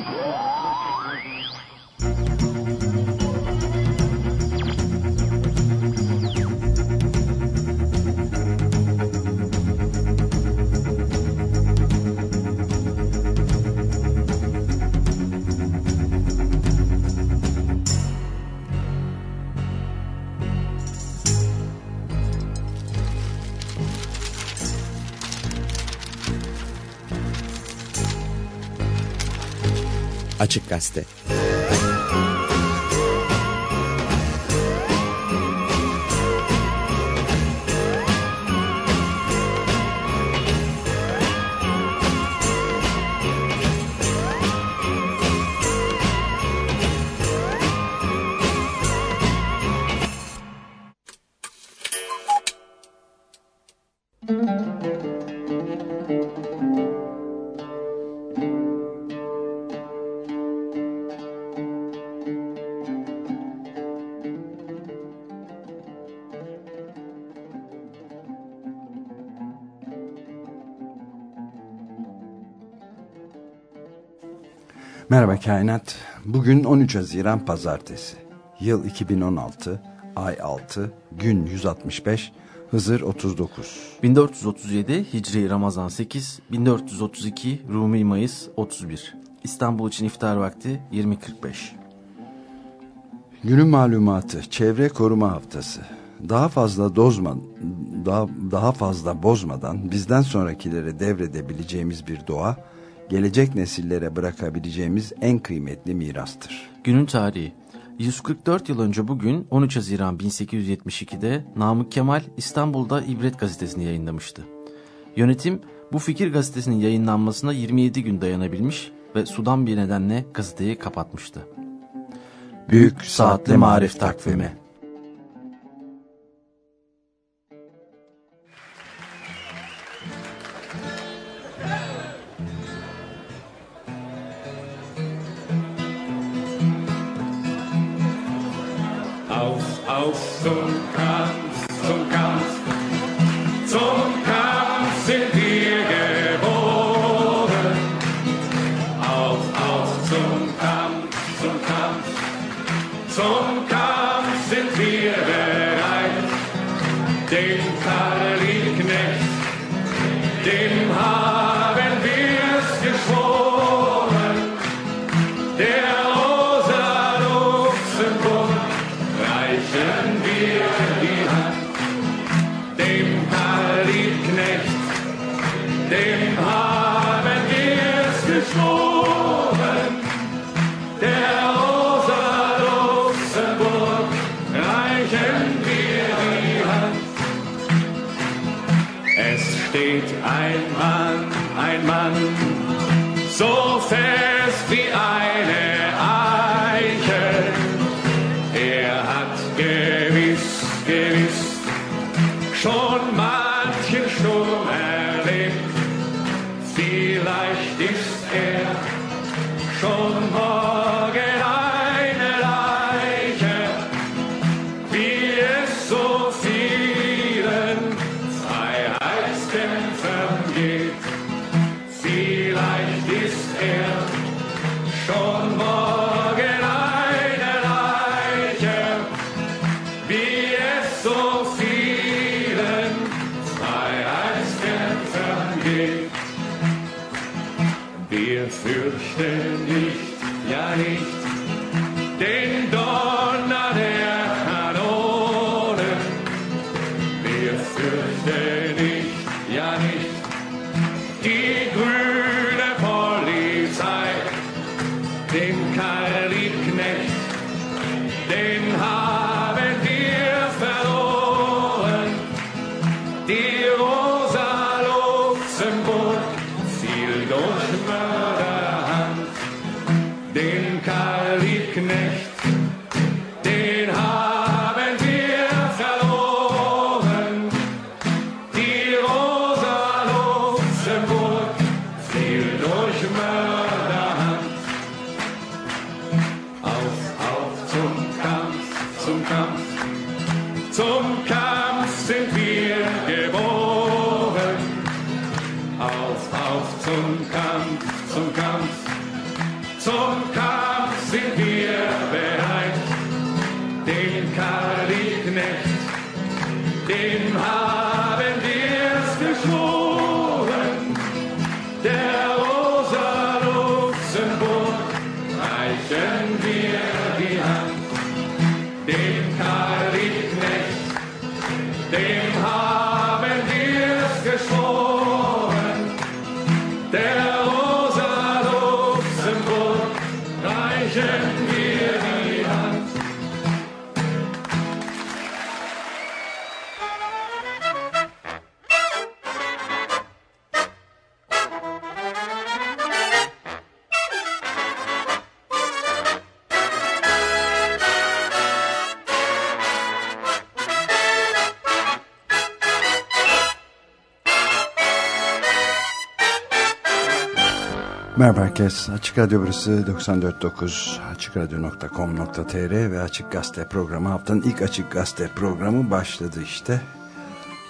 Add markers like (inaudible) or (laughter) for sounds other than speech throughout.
Música Açık Gazete Merhaba Kainat. Bugün 13 Haziran Pazartesi. Yıl 2016, ay 6, gün 165, Hızır 39. 1437 Hicri Ramazan 8, 1432 Rumi Mayıs 31. İstanbul için iftar vakti 20.45. Günün malumatı, çevre koruma haftası. Daha fazla dozma, daha, daha fazla bozmadan bizden sonrakilere devredebileceğimiz bir doğa, gelecek nesillere bırakabileceğimiz en kıymetli mirastır. Günün tarihi 144 yıl önce bugün 13 Haziran 1872'de Namık Kemal İstanbul'da İbret gazetesini yayınlamıştı. Yönetim bu fikir gazetesinin yayınlanmasına 27 gün dayanabilmiş ve sudan bir nedenle gazeteyi kapatmıştı. Büyük Saatli Marif Takvimi auf zum Kampf, zum Kampf, zum so fest wie eine Eiche. Er hat gewiss, gewiss schon manchen Sturm erlebt. Vielleicht Açık Radyo burası 94.9 açıkradyo.com.tr ve Açık Gazete programı haftanın ilk Açık Gazete programı başladı işte.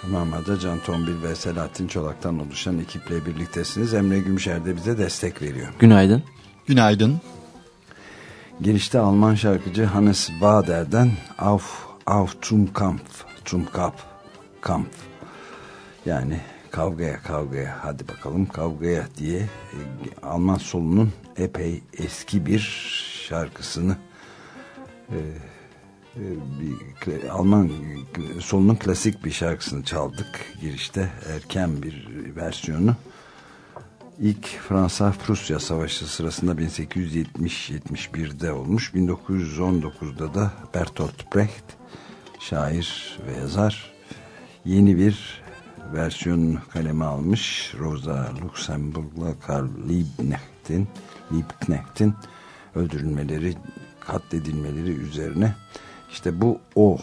Marmara'da Can Tombil ve Selahattin Çolak'tan oluşan ekiple birliktesiniz. Emre Gümşer de bize destek veriyor. Günaydın. Günaydın. Girişte Alman şarkıcı Hannes Wader'den Auf, Auf zum Kampf, zum Kampf, Kampf. Yani kavgaya kavgaya hadi bakalım. Kavgaya diye e, Alman solunun epey eski bir şarkısını e, e, bir Alman solunun klasik bir şarkısını çaldık. Girişte erken bir versiyonu. İlk Fransa-Prusya Savaşı sırasında 1870-71'de olmuş. 1919'da da Bertolt Brecht, şair ve yazar, yeni bir versiyon kaleme almış. Rosa Luxemburg'la Karl Liebknecht'in Liebknecht'in öldürülmeleri, katledilmeleri üzerine. İşte bu o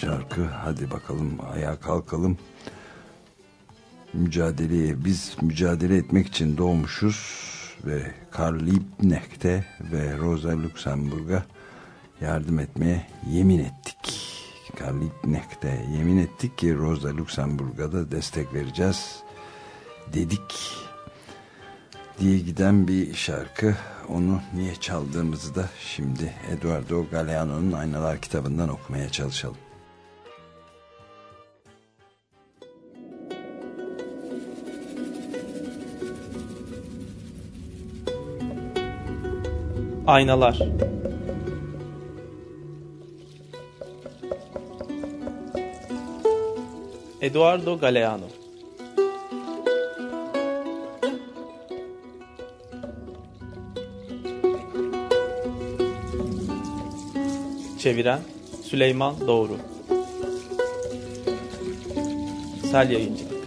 şarkı. Hadi bakalım ayağa kalkalım mücadeleye biz mücadele etmek için doğmuşuz ve Karl Liebknecht'e ve Rosa Luxemburg'a yardım etmeye yemin ettik. Karl Liebknecht'e yemin ettik ki Rosa Luxemburg'a da destek vereceğiz dedik diye giden bir şarkı. Onu niye çaldığımızı da şimdi Eduardo Galeano'nun Aynalar kitabından okumaya çalışalım. Aynalar Eduardo Galeano Çeviren Süleyman Doğru Sel Yayıncılık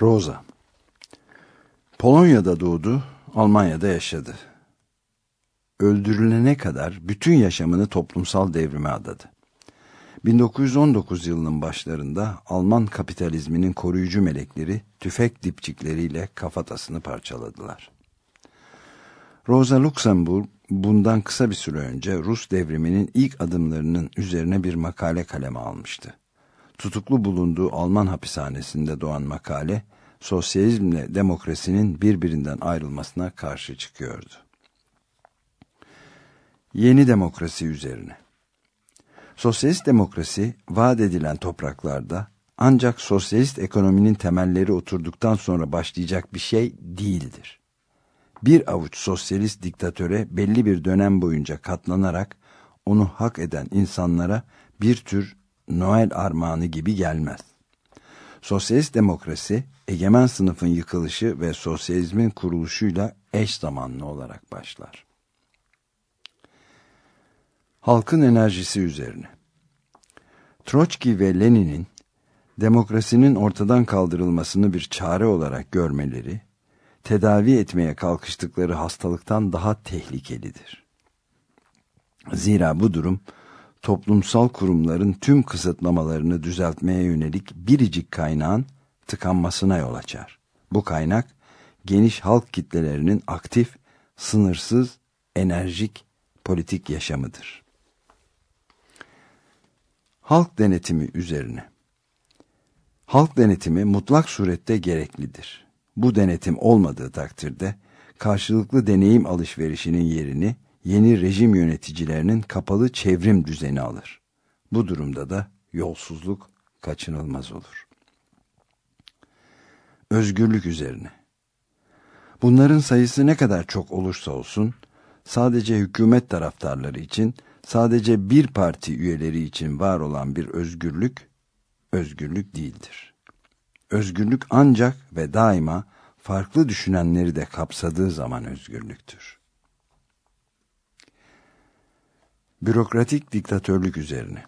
Rosa. Polonya'da doğdu, Almanya'da yaşadı. Öldürülene kadar bütün yaşamını toplumsal devrime adadı. 1919 yılının başlarında Alman kapitalizminin koruyucu melekleri tüfek dipçikleriyle kafatasını parçaladılar. Rosa Luxemburg bundan kısa bir süre önce Rus devriminin ilk adımlarının üzerine bir makale kaleme almıştı tutuklu bulunduğu Alman hapishanesinde doğan makale, sosyalizmle demokrasinin birbirinden ayrılmasına karşı çıkıyordu. Yeni demokrasi üzerine. Sosyalist demokrasi vaat edilen topraklarda ancak sosyalist ekonominin temelleri oturduktan sonra başlayacak bir şey değildir. Bir avuç sosyalist diktatöre belli bir dönem boyunca katlanarak onu hak eden insanlara bir tür Noel armağanı gibi gelmez. Sosyalist demokrasi, egemen sınıfın yıkılışı ve sosyalizmin kuruluşuyla eş zamanlı olarak başlar. Halkın enerjisi üzerine. Troçki ve Lenin'in demokrasinin ortadan kaldırılmasını bir çare olarak görmeleri, tedavi etmeye kalkıştıkları hastalıktan daha tehlikelidir. Zira bu durum, toplumsal kurumların tüm kısıtlamalarını düzeltmeye yönelik biricik kaynağın tıkanmasına yol açar. Bu kaynak geniş halk kitlelerinin aktif, sınırsız, enerjik politik yaşamıdır. Halk denetimi üzerine. Halk denetimi mutlak surette gereklidir. Bu denetim olmadığı takdirde karşılıklı deneyim alışverişinin yerini yeni rejim yöneticilerinin kapalı çevrim düzeni alır. Bu durumda da yolsuzluk kaçınılmaz olur. özgürlük üzerine. Bunların sayısı ne kadar çok olursa olsun, sadece hükümet taraftarları için, sadece bir parti üyeleri için var olan bir özgürlük, özgürlük değildir. Özgürlük ancak ve daima farklı düşünenleri de kapsadığı zaman özgürlüktür. Bürokratik diktatörlük üzerine.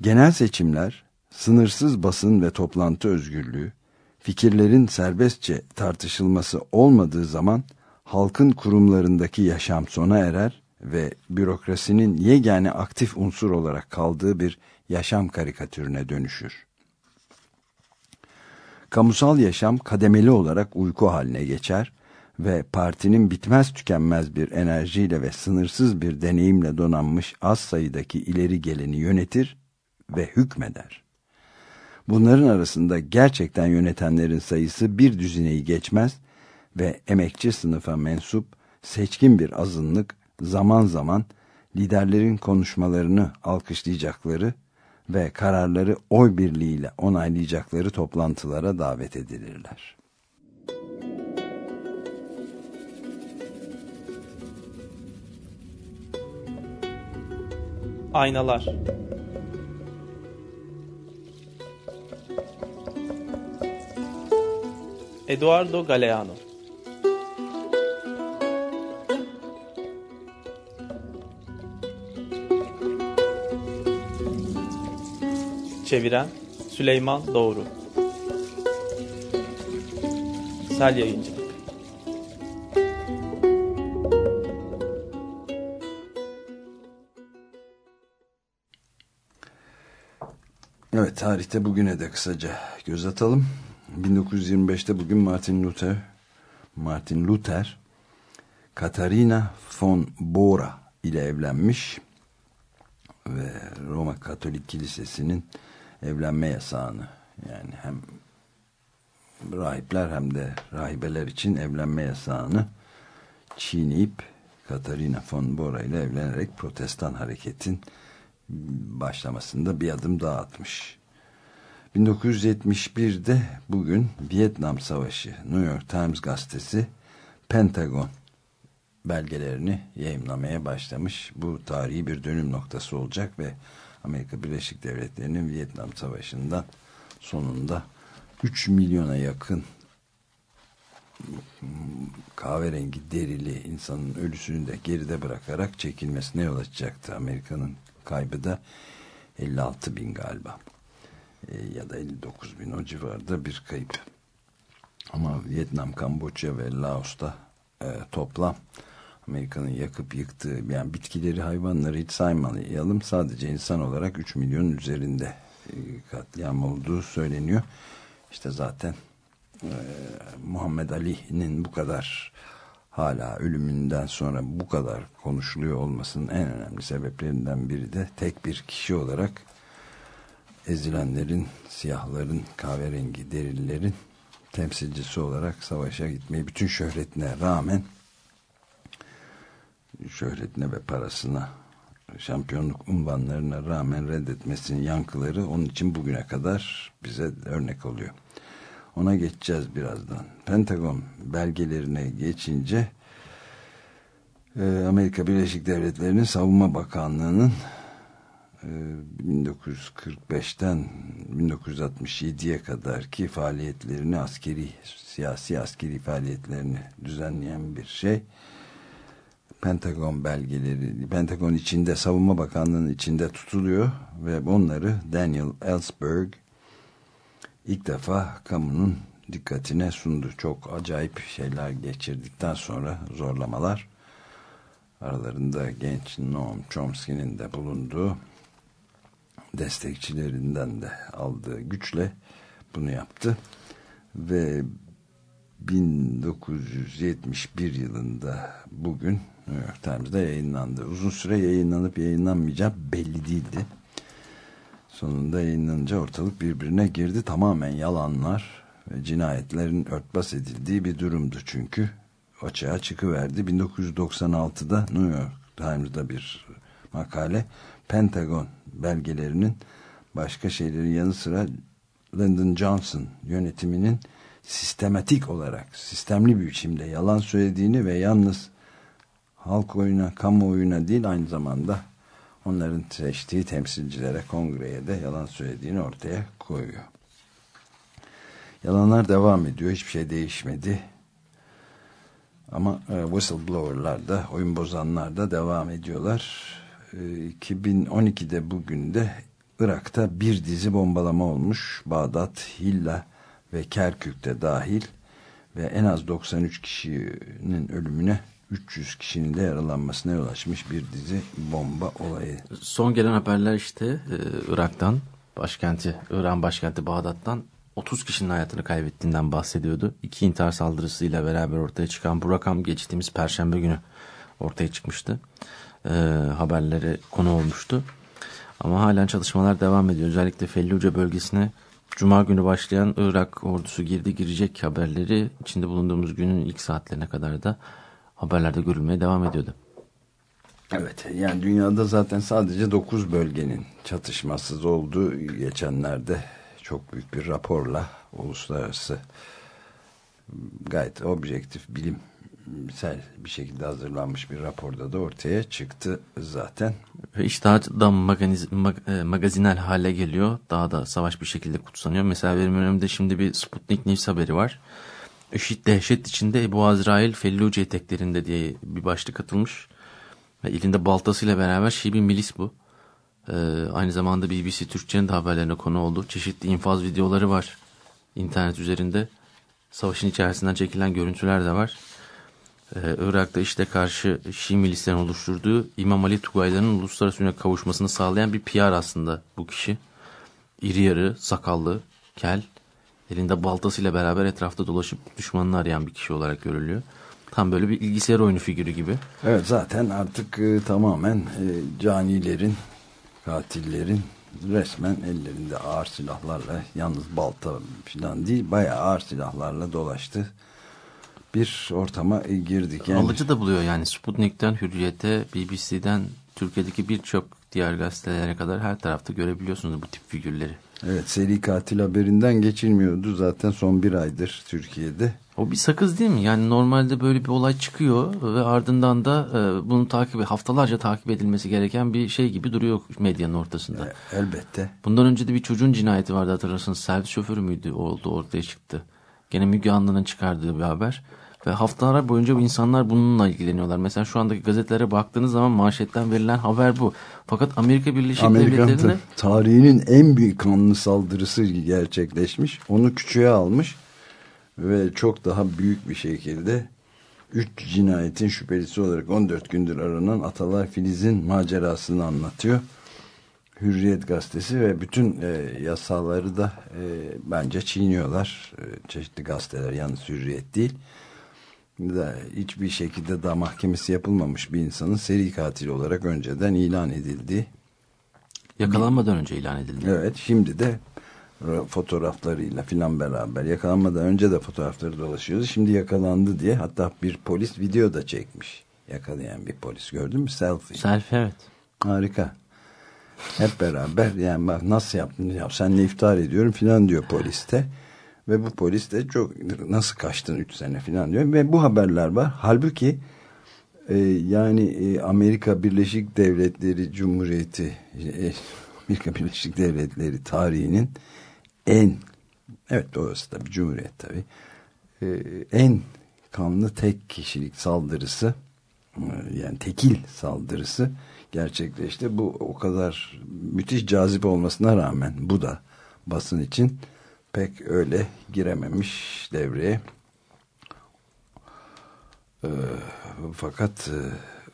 Genel seçimler, sınırsız basın ve toplantı özgürlüğü, fikirlerin serbestçe tartışılması olmadığı zaman halkın kurumlarındaki yaşam sona erer ve bürokrasinin yegane aktif unsur olarak kaldığı bir yaşam karikatürüne dönüşür. Kamusal yaşam kademeli olarak uyku haline geçer ve partinin bitmez tükenmez bir enerjiyle ve sınırsız bir deneyimle donanmış az sayıdaki ileri geleni yönetir ve hükmeder. Bunların arasında gerçekten yönetenlerin sayısı bir düzineyi geçmez ve emekçi sınıfa mensup seçkin bir azınlık zaman zaman liderlerin konuşmalarını alkışlayacakları ve kararları oy birliğiyle onaylayacakları toplantılara davet edilirler. Aynalar Eduardo Galeano Çeviren Süleyman Doğru Sel Yayıncılık Evet tarihte bugüne de kısaca göz atalım. 1925'te bugün Martin Luther Martin Luther Katarina von Bora ile evlenmiş ve Roma Katolik Kilisesi'nin evlenme yasağını yani hem rahipler hem de rahibeler için evlenme yasağını çiğneyip Katarina von Bora ile evlenerek protestan hareketin başlamasında bir adım daha atmış. 1971'de bugün Vietnam Savaşı New York Times gazetesi Pentagon belgelerini yayınlamaya başlamış. Bu tarihi bir dönüm noktası olacak ve Amerika Birleşik Devletleri'nin Vietnam Savaşı'ndan sonunda 3 milyona yakın kahverengi derili insanın ölüsünü de geride bırakarak çekilmesine yol açacaktı. Amerika'nın kaybı da 56 bin galiba e, ya da 59 bin o civarda bir kayıp. Ama Vietnam, Kamboçya ve Laos'ta e, toplam Amerika'nın yakıp yıktığı yani bitkileri hayvanları hiç saymayalım sadece insan olarak 3 milyon üzerinde e, katliam olduğu söyleniyor. İşte zaten e, Muhammed Ali'nin bu kadar hala ölümünden sonra bu kadar konuşuluyor olmasının en önemli sebeplerinden biri de tek bir kişi olarak ezilenlerin, siyahların, kahverengi derililerin temsilcisi olarak savaşa gitmeyi bütün şöhretine rağmen şöhretine ve parasına şampiyonluk unvanlarına rağmen reddetmesinin yankıları onun için bugüne kadar bize örnek oluyor. Ona geçeceğiz birazdan. Pentagon belgelerine geçince e, Amerika Birleşik Devletleri'nin Savunma Bakanlığı'nın 1945'ten e, 1967'ye kadar ki faaliyetlerini askeri siyasi askeri faaliyetlerini düzenleyen bir şey. Pentagon belgeleri Pentagon içinde Savunma Bakanlığı'nın içinde tutuluyor ve onları Daniel Ellsberg ilk defa kamunun dikkatine sundu. Çok acayip şeyler geçirdikten sonra zorlamalar aralarında genç Noam Chomsky'nin de bulunduğu destekçilerinden de aldığı güçle bunu yaptı ve 1971 yılında bugün New York Times'da yayınlandı. Uzun süre yayınlanıp yayınlanmayacağı belli değildi. Sonunda yayınlanınca ortalık birbirine girdi. Tamamen yalanlar ve cinayetlerin örtbas edildiği bir durumdu çünkü. Açığa çıkıverdi. 1996'da New York Times'da bir makale Pentagon belgelerinin başka şeylerin yanı sıra Lyndon Johnson yönetiminin sistematik olarak sistemli bir biçimde yalan söylediğini ve yalnız halk oyuna, kamuoyuna değil aynı zamanda onların seçtiği temsilcilere, kongreye de yalan söylediğini ortaya koyuyor. Yalanlar devam ediyor. Hiçbir şey değişmedi. Ama e, whistleblower'lar da, oyun bozanlar da devam ediyorlar. E, 2012'de bugün de Irak'ta bir dizi bombalama olmuş. Bağdat, Hilla ve Kerkük'te dahil ve en az 93 kişinin ölümüne 300 kişinin de yaralanmasına yol açmış bir dizi bomba olayı. Son gelen haberler işte e, Irak'tan, başkenti, İran başkenti Bağdat'tan 30 kişinin hayatını kaybettiğinden bahsediyordu. İki intihar saldırısıyla beraber ortaya çıkan bu rakam geçtiğimiz perşembe günü ortaya çıkmıştı. E, haberlere konu olmuştu. Ama halen çalışmalar devam ediyor. Özellikle Felluce bölgesine Cuma günü başlayan Irak ordusu girdi girecek haberleri içinde bulunduğumuz günün ilk saatlerine kadar da haberlerde görülmeye devam ediyordu. Evet yani dünyada zaten sadece 9 bölgenin çatışmasız olduğu geçenlerde çok büyük bir raporla uluslararası gayet objektif bilimsel bir şekilde hazırlanmış bir raporda da ortaya çıktı zaten. Ve iş daha da maganiz, mag, e, magazinel hale geliyor. Daha da savaş bir şekilde kutsanıyor. Mesela benim önümde şimdi bir Sputnik News haberi var. IŞİD dehşet içinde Ebu Azrail Felluce eteklerinde diye bir başlık atılmış. Ve elinde baltasıyla beraber Şii bir milis bu. Ee, aynı zamanda BBC Türkçe'nin de haberlerine konu oldu. Çeşitli infaz videoları var internet üzerinde. Savaşın içerisinden çekilen görüntüler de var. Ee, Irak'ta işte karşı Şii milislerin oluşturduğu İmam Ali Tugaylarının uluslararası ününe kavuşmasını sağlayan bir PR aslında bu kişi. İri yarı, sakallı, kel, elinde baltasıyla beraber etrafta dolaşıp düşmanını arayan bir kişi olarak görülüyor. Tam böyle bir bilgisayar oyunu figürü gibi. Evet zaten artık e, tamamen e, canilerin, katillerin resmen ellerinde ağır silahlarla yalnız balta falan değil bayağı ağır silahlarla dolaştı bir ortama girdik. Yani... Alıcı da buluyor yani Sputnik'ten Hürriyet'e, BBC'den Türkiye'deki birçok diğer gazetelere kadar her tarafta görebiliyorsunuz bu tip figürleri. Evet seri katil haberinden geçilmiyordu zaten son bir aydır Türkiye'de. O bir sakız değil mi? Yani normalde böyle bir olay çıkıyor ve ardından da e, bunu takip haftalarca takip edilmesi gereken bir şey gibi duruyor medyanın ortasında. E, elbette. Bundan önce de bir çocuğun cinayeti vardı hatırlarsınız. Servis şoförü müydü oldu ortaya çıktı. Gene Müge Anlı'nın çıkardığı bir haber. Ve haftalar boyunca bu insanlar bununla ilgileniyorlar. Mesela şu andaki gazetelere baktığınız zaman manşetten verilen haber bu. Fakat Amerika Birleşik Amerikan Devletleri'nde... tarihinin en büyük kanlı saldırısı gerçekleşmiş. Onu küçüğe almış ve çok daha büyük bir şekilde 3 cinayetin şüphelisi olarak 14 gündür aranan Atalay Filiz'in macerasını anlatıyor. Hürriyet gazetesi ve bütün e, yasaları da e, bence çiğniyorlar. E, çeşitli gazeteler yalnız Hürriyet değil hiçbir şekilde daha mahkemesi yapılmamış bir insanın seri katil olarak önceden ilan edildi. Yakalanmadan önce ilan edildi. Evet şimdi de fotoğraflarıyla filan beraber yakalanmadan önce de fotoğrafları dolaşıyordu. Şimdi yakalandı diye hatta bir polis video da çekmiş. Yakalayan bir polis gördün mü? Selfie. Selfie evet. Harika. Hep beraber yani bak nasıl yaptın ya senle iftar ediyorum filan diyor poliste. Ve bu polis de çok nasıl kaçtın 3 sene falan diyor. Ve bu haberler var. Halbuki e, yani e, Amerika Birleşik Devletleri Cumhuriyeti e, Amerika Birleşik Devletleri tarihinin en evet orası da bir cumhuriyet tabi e, en kanlı tek kişilik saldırısı yani tekil saldırısı gerçekleşti. Bu o kadar müthiş cazip olmasına rağmen bu da basın için pek öyle girememiş devreye. E, fakat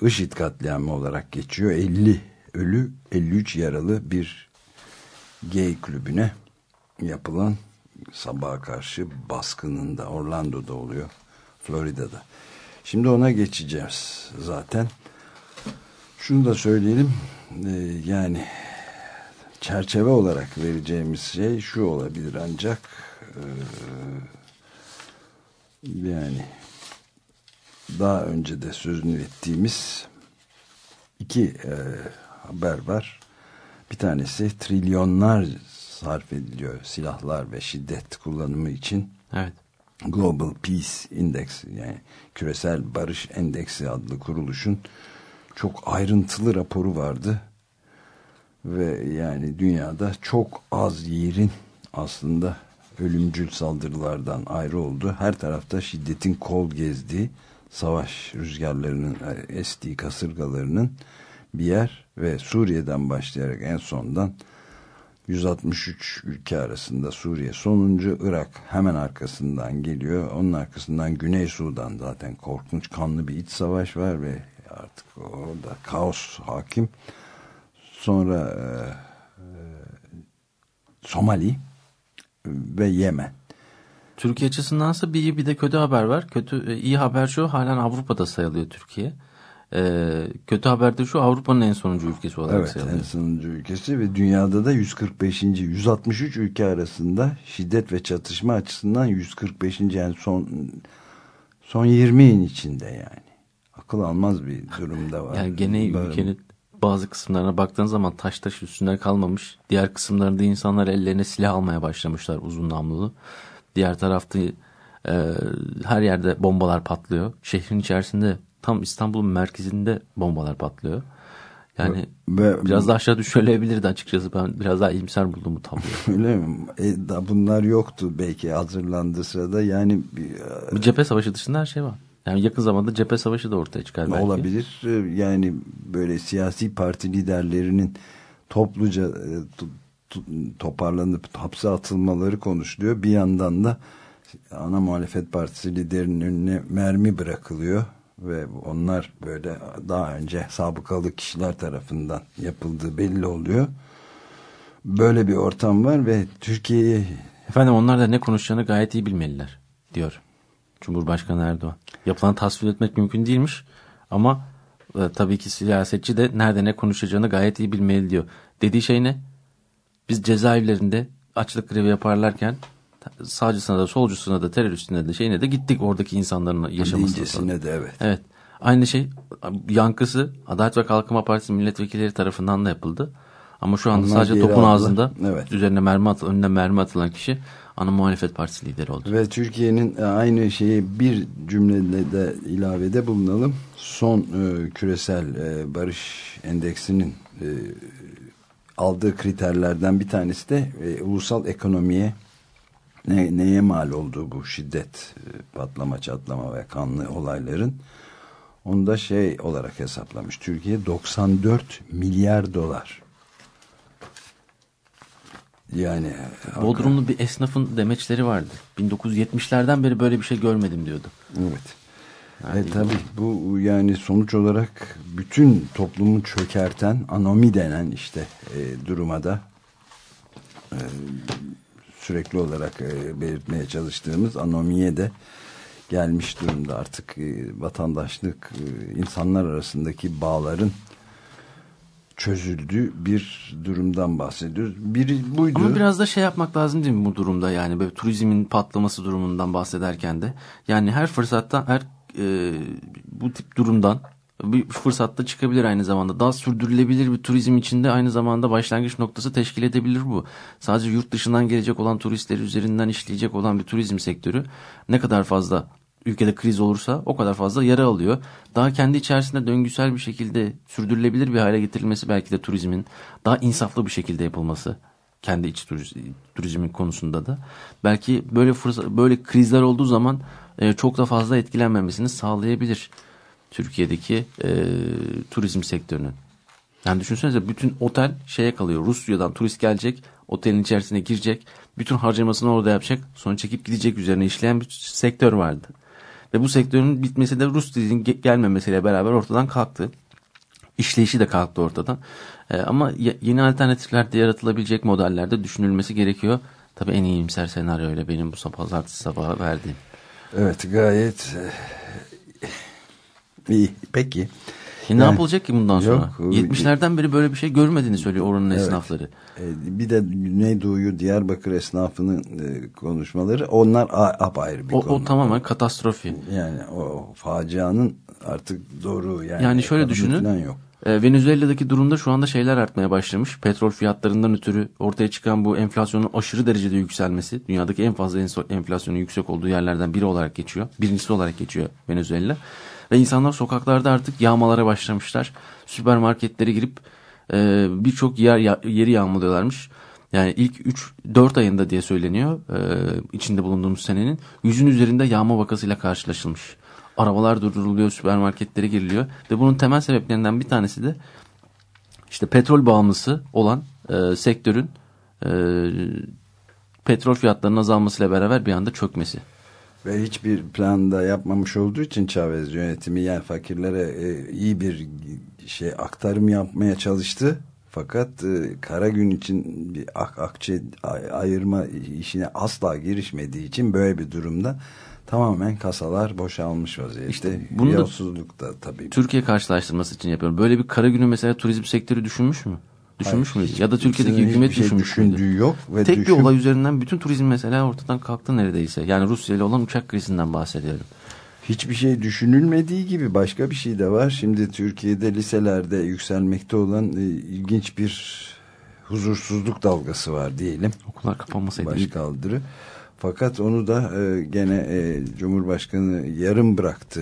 e, IŞİD katliamı olarak geçiyor. 50 ölü, 53 yaralı bir gay kulübüne yapılan sabaha karşı baskınında Orlando'da oluyor. Florida'da. Şimdi ona geçeceğiz zaten. Şunu da söyleyelim. E, yani çerçeve olarak vereceğimiz şey şu olabilir ancak e, yani daha önce de sözünü ettiğimiz iki e, haber var. Bir tanesi trilyonlar sarf ediliyor silahlar ve şiddet kullanımı için. Evet. Global Peace Index yani küresel barış endeksi adlı kuruluşun çok ayrıntılı raporu vardı ve yani dünyada çok az yerin aslında ölümcül saldırılardan ayrı oldu. Her tarafta şiddetin kol gezdiği, savaş rüzgarlarının estiği kasırgalarının bir yer ve Suriye'den başlayarak en sondan 163 ülke arasında Suriye sonuncu Irak hemen arkasından geliyor. Onun arkasından Güney Sudan zaten korkunç kanlı bir iç savaş var ve artık orada kaos hakim. Sonra e, e, Somali ve Yemen. Türkiye açısındansa bir iyi bir de kötü haber var. Kötü e, iyi haber şu halen Avrupa'da sayılıyor Türkiye. Ee, kötü haber de şu Avrupa'nın en sonuncu ülkesi olarak evet, sayılıyor. en sonuncu ülkesi ve dünyada da 145. 163 ülke arasında şiddet ve çatışma açısından 145. yani son son 20'in içinde yani. Akıl almaz bir durumda var. Yani gene Böyle- ülkenin bazı kısımlarına baktığın zaman taş taş üstünde kalmamış. Diğer kısımlarında insanlar ellerine silah almaya başlamışlar uzun namlulu. Diğer tarafta e, her yerde bombalar patlıyor. Şehrin içerisinde tam İstanbul'un merkezinde bombalar patlıyor. Yani ve, biraz daha aşağı düşürülebilirdi açıkçası. Ben biraz daha iyimser buldum bu tabloyu. (laughs) Öyle mi? E, da bunlar yoktu belki hazırlandığı sırada. Yani bir, Bir cephe savaşı dışında her şey var. Yani yakın zamanda cephe savaşı da ortaya çıkar belki. olabilir. E, Yani böyle siyasi parti liderlerinin topluca e, to- to- toparlanıp hapse atılmaları konuşuluyor. Bir yandan da ana muhalefet partisi liderinin önüne mermi bırakılıyor ve onlar böyle daha önce sabıkalı kişiler tarafından yapıldığı belli oluyor. Böyle bir ortam var ve Türkiye'ye Efendim onlar da ne konuşacağını gayet iyi bilmeliler diyor Cumhurbaşkanı Erdoğan. Yapılan tasvir etmek mümkün değilmiş ama e, tabii ki siyasetçi de nerede ne konuşacağını gayet iyi bilmeli diyor. Dediği şey ne? Biz cezaevlerinde açlık grevi yaparlarken sağcısına da solcusuna da teröristine de şeyine de gittik oradaki insanların yaşamasına. İyicesine de evet. Evet. Aynı şey yankısı Adalet ve Kalkınma Partisi milletvekilleri tarafından da yapıldı. Ama şu anda Onlar sadece topun ağzında Evet. üzerine mermi at önüne mermi atılan kişi ana muhalefet partisi lideri oldu. Ve Türkiye'nin e, aynı şeyi bir cümleyle de ilavede bulunalım. Son e, küresel e, barış endeksinin e, aldığı kriterlerden bir tanesi de e, ulusal ekonomiye ne, neye mal olduğu bu şiddet, e, patlama, çatlama ve kanlı olayların onu da şey olarak hesaplamış. Türkiye 94 milyar dolar. Yani Bodrumlu bir esnafın demeçleri vardı. 1970'lerden beri böyle bir şey görmedim diyordu. Evet. E, tabii bu yani sonuç olarak bütün toplumu çökerten anomi denen işte e, duruma da e, sürekli olarak e, belirtmeye çalıştığımız anomiye de gelmiş durumda artık e, vatandaşlık e, insanlar arasındaki bağların çözüldüğü bir durumdan bahsediyoruz. Biri buydu. Ama biraz da şey yapmak lazım değil mi bu durumda yani böyle turizmin patlaması durumundan bahsederken de. Yani her fırsatta her e, bu tip durumdan bir fırsatta çıkabilir aynı zamanda. Daha sürdürülebilir bir turizm içinde aynı zamanda başlangıç noktası teşkil edebilir bu. Sadece yurt dışından gelecek olan turistleri üzerinden işleyecek olan bir turizm sektörü ne kadar fazla ülkede kriz olursa o kadar fazla yara alıyor. Daha kendi içerisinde döngüsel bir şekilde sürdürülebilir bir hale getirilmesi belki de turizmin daha insaflı bir şekilde yapılması kendi iç turiz- turizmin konusunda da belki böyle fırsat böyle krizler olduğu zaman e, çok da fazla etkilenmemesini sağlayabilir Türkiye'deki e, turizm sektörünün. Yani düşünsenize bütün otel şeye kalıyor. Rusya'dan turist gelecek, otelin içerisine girecek, bütün harcamasını orada yapacak, sonra çekip gidecek üzerine işleyen bir sektör vardı. Ve bu sektörün bitmesi de Rus ge- gelmemesiyle beraber ortadan kalktı. İşleyişi de kalktı ortadan. Ee, ama ye- yeni alternatifler de yaratılabilecek modellerde düşünülmesi gerekiyor. Tabii en iyimser senaryoyla benim bu pazartesi sabahı verdiğim. Evet gayet e, iyi. Peki. E ne Yani- yapılacak ki bundan sonra? Yok, o- 70'lerden beri böyle bir şey görmediğini söylüyor oranın Evet. esnafları. E, bir de Güneydoğu'yu Diyarbakır esnafının e, konuşmaları onlar apayrı bir O, konu. o tamamen katastrofi. Yani o facianın artık doğru yani. Yani şöyle düşünün. Yok. E, Venezuela'daki durumda şu anda şeyler artmaya başlamış. Petrol fiyatlarından ötürü ortaya çıkan bu enflasyonun aşırı derecede yükselmesi. Dünyadaki en fazla enflasyonun yüksek olduğu yerlerden biri olarak geçiyor. Birincisi olarak geçiyor Venezuela. Ve insanlar sokaklarda artık yağmalara başlamışlar. Süpermarketlere girip e, birçok yer yeri yağmalıyorlarmış. Yani ilk 3-4 ayında diye söyleniyor e, içinde bulunduğumuz senenin yüzün üzerinde yağma vakasıyla karşılaşılmış. Arabalar durduruluyor, süpermarketlere giriliyor ve bunun temel sebeplerinden bir tanesi de işte petrol bağımlısı olan e, sektörün e, petrol fiyatlarının azalmasıyla beraber bir anda çökmesi. Ve hiçbir planda yapmamış olduğu için Chavez yönetimi yani fakirlere e, iyi bir şey aktarım yapmaya çalıştı. Fakat e, kara gün için bir ak akçe ay- ayırma işine asla girişmediği için böyle bir durumda tamamen kasalar boşalmış vaziyette. İşte bunu da- da tabii. Türkiye karşılaştırması için yapıyorum. Böyle bir kara günü mesela turizm sektörü düşünmüş mü? Düşünmüş Hayır, müydü? Ya da Türkiye'deki hükümet şey düşünmüş müydü? yok. Ve Tek düşün- bir olay üzerinden bütün turizm mesela ortadan kalktı neredeyse. Yani Rusya ile olan uçak krizinden bahsediyorum. Hiçbir şey düşünülmediği gibi başka bir şey de var. Şimdi Türkiye'de liselerde yükselmekte olan e, ilginç bir huzursuzluk dalgası var diyelim. Okullar kapanmasaydı. Başkaldırı. Fakat onu da e, gene e, Cumhurbaşkanı yarım bıraktı.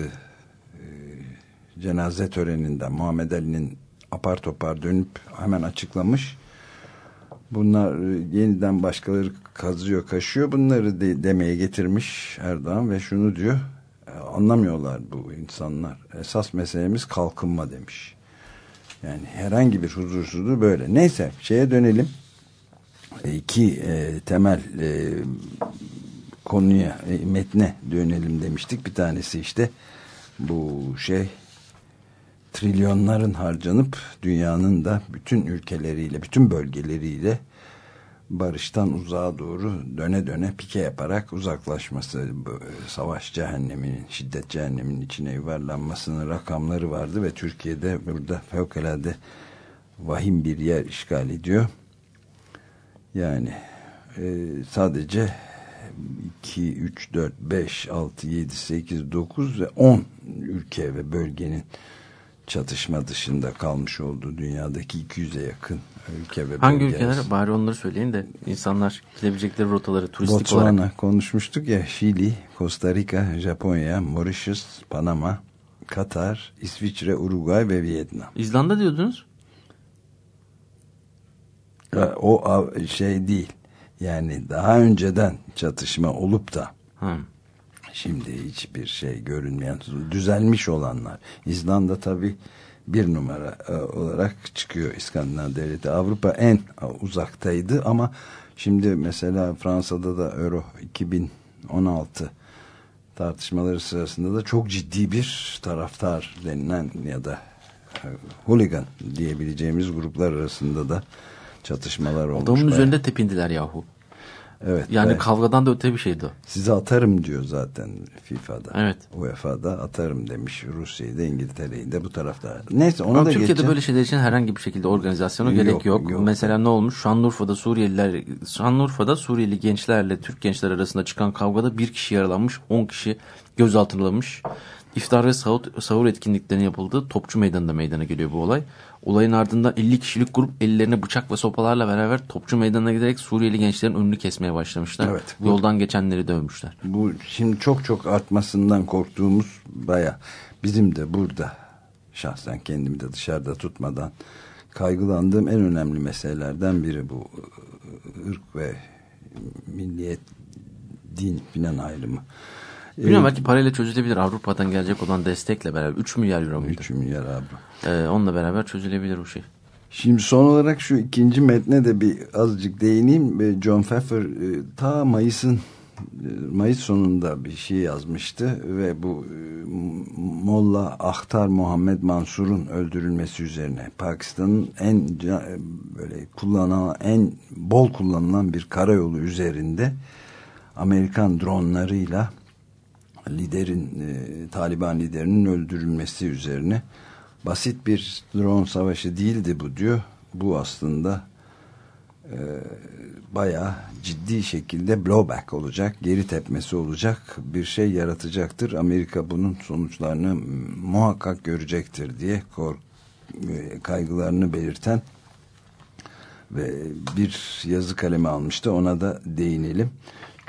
E, cenaze töreninden Muhammed Ali'nin apar topar dönüp hemen açıklamış. Bunlar e, yeniden başkaları kazıyor, kaşıyor. Bunları de, demeye getirmiş Erdoğan ve şunu diyor. e, Anlamıyorlar bu insanlar. Esas meselemiz kalkınma demiş. Yani herhangi bir huzursuzluğu böyle. Neyse şeye dönelim. E, iki e, temel e, konuya, e, metne dönelim demiştik. Bir tanesi işte bu şey trilyonların harcanıp dünyanın da bütün ülkeleriyle, bütün bölgeleriyle barıştan uzağa doğru döne döne pike yaparak uzaklaşması, e, savaş cehenneminin, şiddet cehenneminin içine yuvarlanmasının rakamları vardı ve Türkiye'de burada fevkalade vahim bir yer işgal ediyor. Yani e, sadece 2, 3, 4, 5, 6, 7, 8, 9 ve 10 ülke ve bölgenin çatışma dışında kalmış olduğu dünyadaki 200'e yakın ülke ve Hangi bölge ülkeler? Bari onları söyleyin de insanlar gidebilecekleri rotaları turistik Botswana olarak. konuşmuştuk ya Şili, Costa Rica, Japonya, Mauritius, Panama, Katar, İsviçre, Uruguay ve Vietnam. İzlanda diyordunuz. Ya, O şey değil. Yani daha önceden çatışma olup da Ha. Şimdi hiçbir şey görünmeyen düzelmiş olanlar. İzlanda tabi bir numara e, olarak çıkıyor İskandinav devleti. Avrupa en uzaktaydı ama şimdi mesela Fransa'da da Euro 2016 tartışmaları sırasında da çok ciddi bir taraftar denilen ya da e, hooligan diyebileceğimiz gruplar arasında da çatışmalar olmuş. Adamın üzerinde tepindiler yahu. Evet. Yani bayağı. kavgadan da öte bir şeydi o. Size atarım diyor zaten FIFA'da. Evet. UEFA'da atarım demiş Rusya'yı da İngiltere'yi de bu tarafta. Neyse ona Ama da Türkiye'de geçeceğim. böyle şeyler için herhangi bir şekilde organizasyona Yok, gerek yok. yok. Mesela ne olmuş? Şanlıurfa'da Suriyeliler Şanlıurfa'da Suriyeli gençlerle Türk gençler arasında çıkan kavgada bir kişi yaralanmış, 10 kişi gözaltına alınmış. İftar ve sahur, sahur etkinliklerinin yapıldığı Topçu Meydanı'nda meydana geliyor bu olay. Olayın ardından 50 kişilik grup ellerine bıçak ve sopalarla beraber Topçu Meydanı'na giderek Suriyeli gençlerin önünü kesmeye başlamışlar. Evet, bu- Yoldan geçenleri dövmüşler. Bu şimdi çok çok artmasından korktuğumuz baya bizim de burada şahsen kendimi de dışarıda tutmadan kaygılandığım en önemli meselelerden biri bu ırk ve milliyet din filan ayrımı. Bilmiyorum belki parayla çözülebilir. Avrupa'dan gelecek olan destekle beraber 3 milyar euro muydu? 3 milyar abi. Ee, onunla beraber çözülebilir bu şey. Şimdi son olarak şu ikinci metne de bir azıcık değineyim. Ve John Pfeffer e, ta Mayıs'ın e, Mayıs sonunda bir şey yazmıştı ve bu e, Molla Ahtar Muhammed Mansur'un öldürülmesi üzerine Pakistan'ın en böyle kullanılan en bol kullanılan bir karayolu üzerinde Amerikan dronlarıyla liderin Taliban liderinin öldürülmesi üzerine basit bir drone savaşı değildi bu diyor. Bu aslında e, bayağı ciddi şekilde blowback olacak, geri tepmesi olacak bir şey yaratacaktır. Amerika bunun sonuçlarını muhakkak görecektir diye kork e, kaygılarını belirten ve bir yazı kalemi almıştı. Ona da değinelim.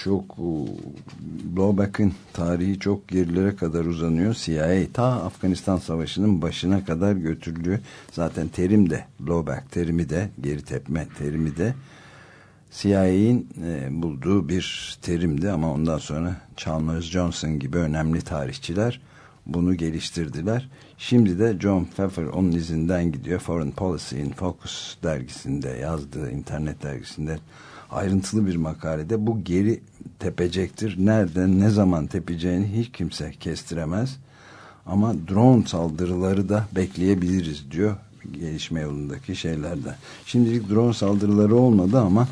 Çok Blowback'ın tarihi çok gerilere kadar uzanıyor. CIA ta Afganistan Savaşı'nın başına kadar götürülüyor. Zaten terim de Blowback terimi de geri tepme terimi de CIA'in e, bulduğu bir terimdi ama ondan sonra Chalmers Johnson gibi önemli tarihçiler bunu geliştirdiler. Şimdi de John Pfeffer onun izinden gidiyor. Foreign Policy in Focus dergisinde yazdığı internet dergisinde ayrıntılı bir makalede bu geri tepecektir. Nereden ne zaman tepeceğini hiç kimse kestiremez. Ama drone saldırıları da bekleyebiliriz diyor gelişme yolundaki şeylerden. Şimdilik drone saldırıları olmadı ama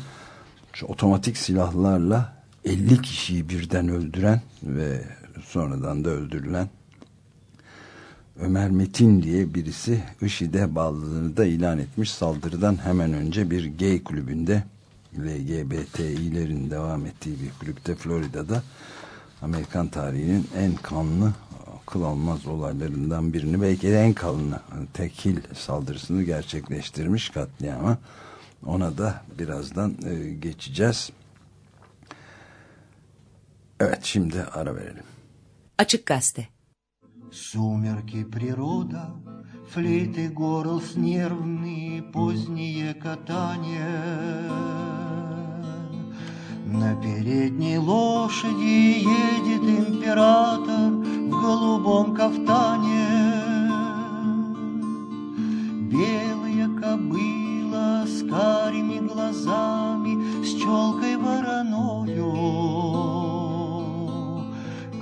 otomatik silahlarla 50 kişiyi birden öldüren ve sonradan da öldürülen Ömer Metin diye birisi IŞİD'e bağlılığını da ilan etmiş. Saldırıdan hemen önce bir gay kulübünde LGBTİ'lerin devam ettiği bir kulüpte Florida'da Amerikan tarihinin en kanlı akıl almaz olaylarından birini belki de en kanlı tekil saldırısını gerçekleştirmiş katliama. Ona da birazdan e, geçeceğiz. Evet şimdi ara verelim. Açık Gazete Сумерки природа, флейты горлс нервные, позднее катание. На передней лошади едет император в голубом кафтане. Белая кобыла с карими глазами, с челкой вороною.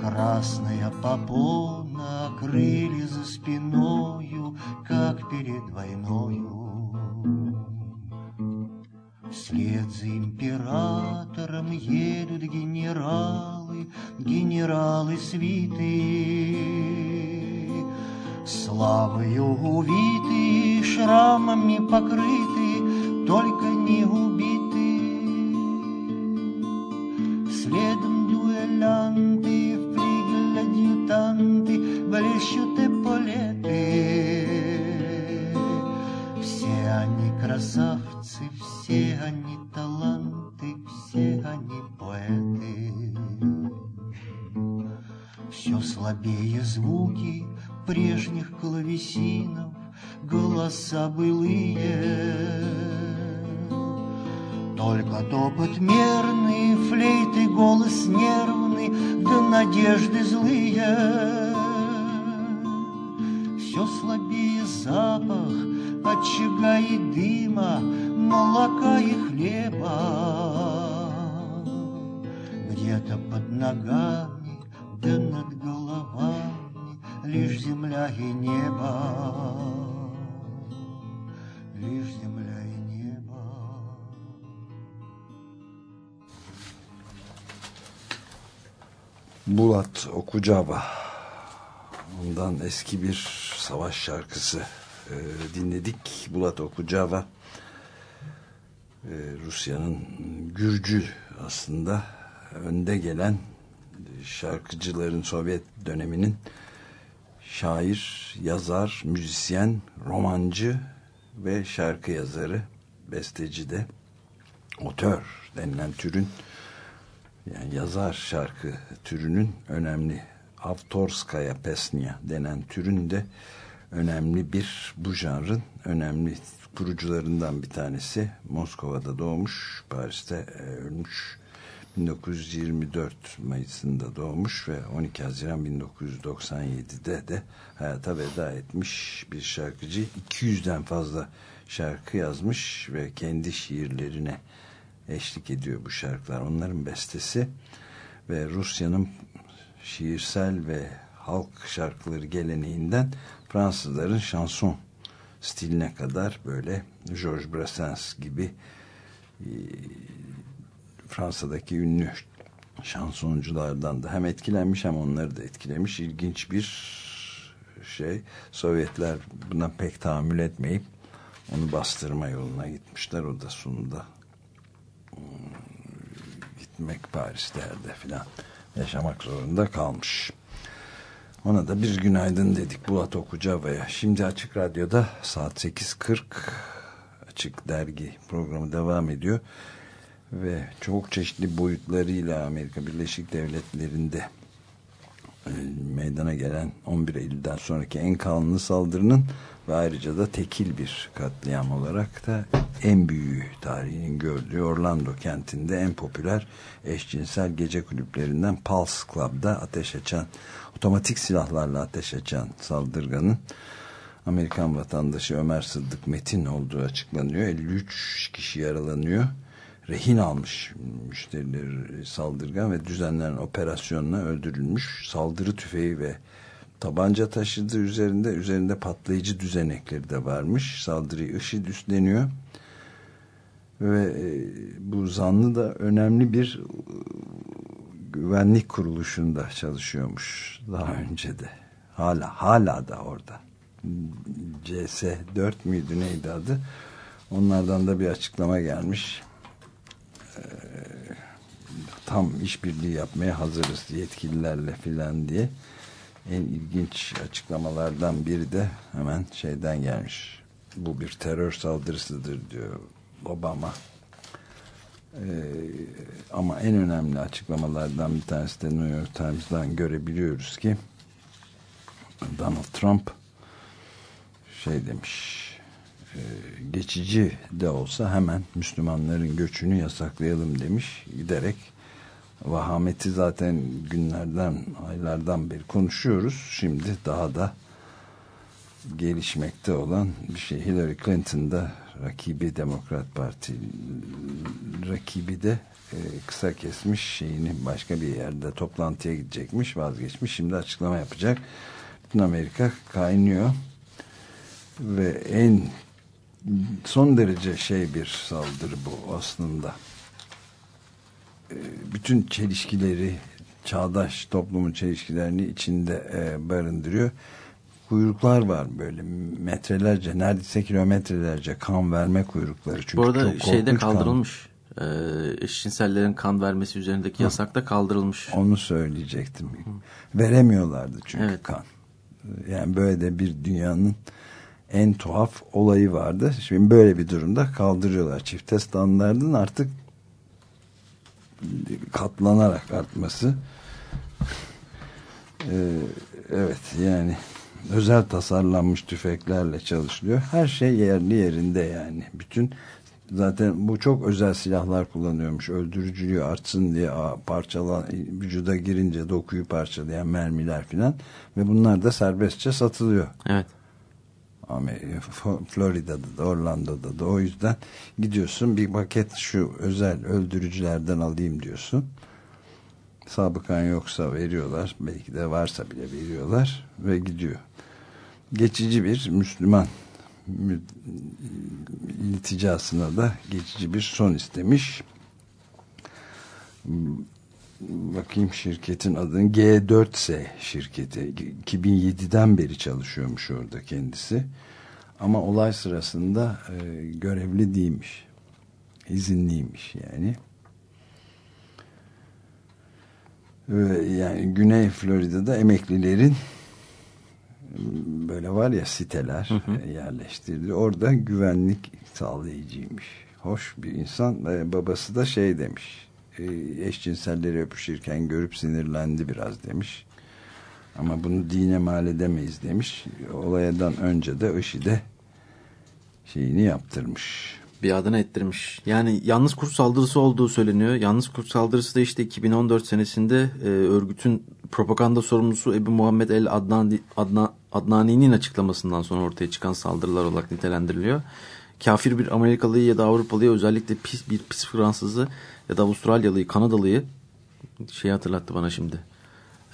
Красная попона, крылья за спиною, как перед войною. Вслед за императором едут генералы, генералы свиты. Славою увиты, шрамами покрыты, только не убиты. Следом дуэлянты, флигель-адъютанты, блещут эполеты. Все они красавцы, все они таланты, все они поэты. Все слабее звуки прежних клавесинов, голоса былые. Только топот мерный, флейты, голос нервный, да надежды злые. Все слабее запах очага и дыма, молока и хлеба. Где-то под ногами, да над головами лишь земля и небо. Лишь земля Bulat Okucaba ondan eski bir savaş şarkısı e, dinledik. Bulat Okucaba e, Rusya'nın Gürcü aslında önde gelen şarkıcıların Sovyet döneminin şair, yazar, müzisyen, romancı ve şarkı yazarı, besteci de otör denilen türün yani yazar şarkı türünün önemli. Avtorskaya Pesnya denen türün de önemli bir bu janrın önemli kurucularından bir tanesi. Moskova'da doğmuş Paris'te e, ölmüş. 1924 Mayıs'ında doğmuş ve 12 Haziran 1997'de de hayata veda etmiş bir şarkıcı. 200'den fazla şarkı yazmış ve kendi şiirlerine eşlik ediyor bu şarkılar. Onların bestesi ve Rusya'nın şiirsel ve halk şarkıları geleneğinden Fransızların şanson stiline kadar böyle Georges Brassens gibi e, Fransa'daki ünlü şansonculardan da hem etkilenmiş hem onları da etkilemiş ilginç bir şey. Sovyetler buna pek tahammül etmeyip onu bastırma yoluna gitmişler. O da sonunda gitmek Paris'te filan yaşamak zorunda kalmış. Ona da bir günaydın dedik Bulat Okucava'ya. Şimdi Açık Radyo'da saat 8.40 Açık Dergi programı devam ediyor. Ve çok çeşitli boyutlarıyla Amerika Birleşik Devletleri'nde e, meydana gelen 11 Eylül'den sonraki en kanlı saldırının ve ayrıca da tekil bir katliam olarak da en büyüğü tarihinin gördüğü Orlando kentinde en popüler eşcinsel gece kulüplerinden Pulse Club'da ateş açan otomatik silahlarla ateş açan saldırganın Amerikan vatandaşı Ömer Sıddık Metin olduğu açıklanıyor. 53 kişi yaralanıyor. Rehin almış müşterileri saldırgan ve düzenlenen operasyonla öldürülmüş. Saldırı tüfeği ve tabanca taşıdığı üzerinde üzerinde patlayıcı düzenekleri de varmış. Saldırıyı IŞİD üstleniyor. Ve e, bu zanlı da önemli bir güvenlik kuruluşunda çalışıyormuş daha önce de. Hala hala da orada. CS4 müydü neydi adı? Onlardan da bir açıklama gelmiş. Ee, tam işbirliği yapmaya hazırız yetkililerle filan diye. En ilginç açıklamalardan biri de hemen şeyden gelmiş. Bu bir terör saldırısıdır diyor Obama. Ee, ama en önemli açıklamalardan bir tanesi de New York Times'dan görebiliyoruz ki Donald Trump şey demiş e, geçici de olsa hemen Müslümanların göçünü yasaklayalım demiş giderek vahameti zaten günlerden aylardan beri konuşuyoruz. Şimdi daha da gelişmekte olan bir şey. Hillary Clinton'da rakibi Demokrat Parti rakibi de e, kısa kesmiş şeyini başka bir yerde toplantıya gidecekmiş vazgeçmiş. Şimdi açıklama yapacak. Bütün Amerika kaynıyor. Ve en son derece şey bir saldırı bu aslında bütün çelişkileri çağdaş toplumun çelişkilerini içinde e, barındırıyor kuyruklar var böyle metrelerce neredeyse kilometrelerce kan verme kuyrukları. Çünkü Bu arada şeyde kan. kaldırılmış. Ee, eşcinsellerin kan vermesi üzerindeki yasak da kaldırılmış. Onu söyleyecektim. Veremiyorlardı çünkü Evet. kan. Yani böyle de bir dünyanın en tuhaf olayı vardı. Şimdi böyle bir durumda kaldırıyorlar. Çifte standardın artık katlanarak artması. Ee, evet yani özel tasarlanmış tüfeklerle çalışılıyor. Her şey yerli yerinde yani. Bütün zaten bu çok özel silahlar kullanıyormuş. Öldürücülüğü artsın diye parçalan vücuda girince dokuyu parçalayan mermiler filan ve bunlar da serbestçe satılıyor. Evet. Florida'da da Orlando'da da o yüzden gidiyorsun bir paket şu özel öldürücülerden alayım diyorsun. Sabıkan yoksa veriyorlar. Belki de varsa bile veriyorlar ve gidiyor. Geçici bir Müslüman mü- ilticasına da geçici bir son istemiş. Bakayım şirketin adını G4S şirketi 2007'den beri çalışıyormuş orada kendisi. Ama olay sırasında e, görevli değilmiş. İzinliymiş yani. Ve yani Güney Florida'da emeklilerin böyle var ya siteler e, yerleştirildi. Orada güvenlik sağlayıcıymış. Hoş bir insan. E, babası da şey demiş. E, eşcinselleri öpüşürken görüp sinirlendi biraz demiş. Ama bunu dine mal edemeyiz demiş. Olaydan önce de IŞİD'e şeyini yaptırmış. Bir adını ettirmiş. Yani yalnız kurt saldırısı olduğu söyleniyor. Yalnız kurt saldırısı da işte 2014 senesinde e, örgütün propaganda sorumlusu Ebu Muhammed El Adnan, Adnan, Adnani'nin açıklamasından sonra ortaya çıkan saldırılar olarak nitelendiriliyor. Kafir bir Amerikalıyı ya da Avrupalıyı özellikle pis bir pis Fransızı ya da Avustralyalıyı, Kanadalıyı şey hatırlattı bana şimdi.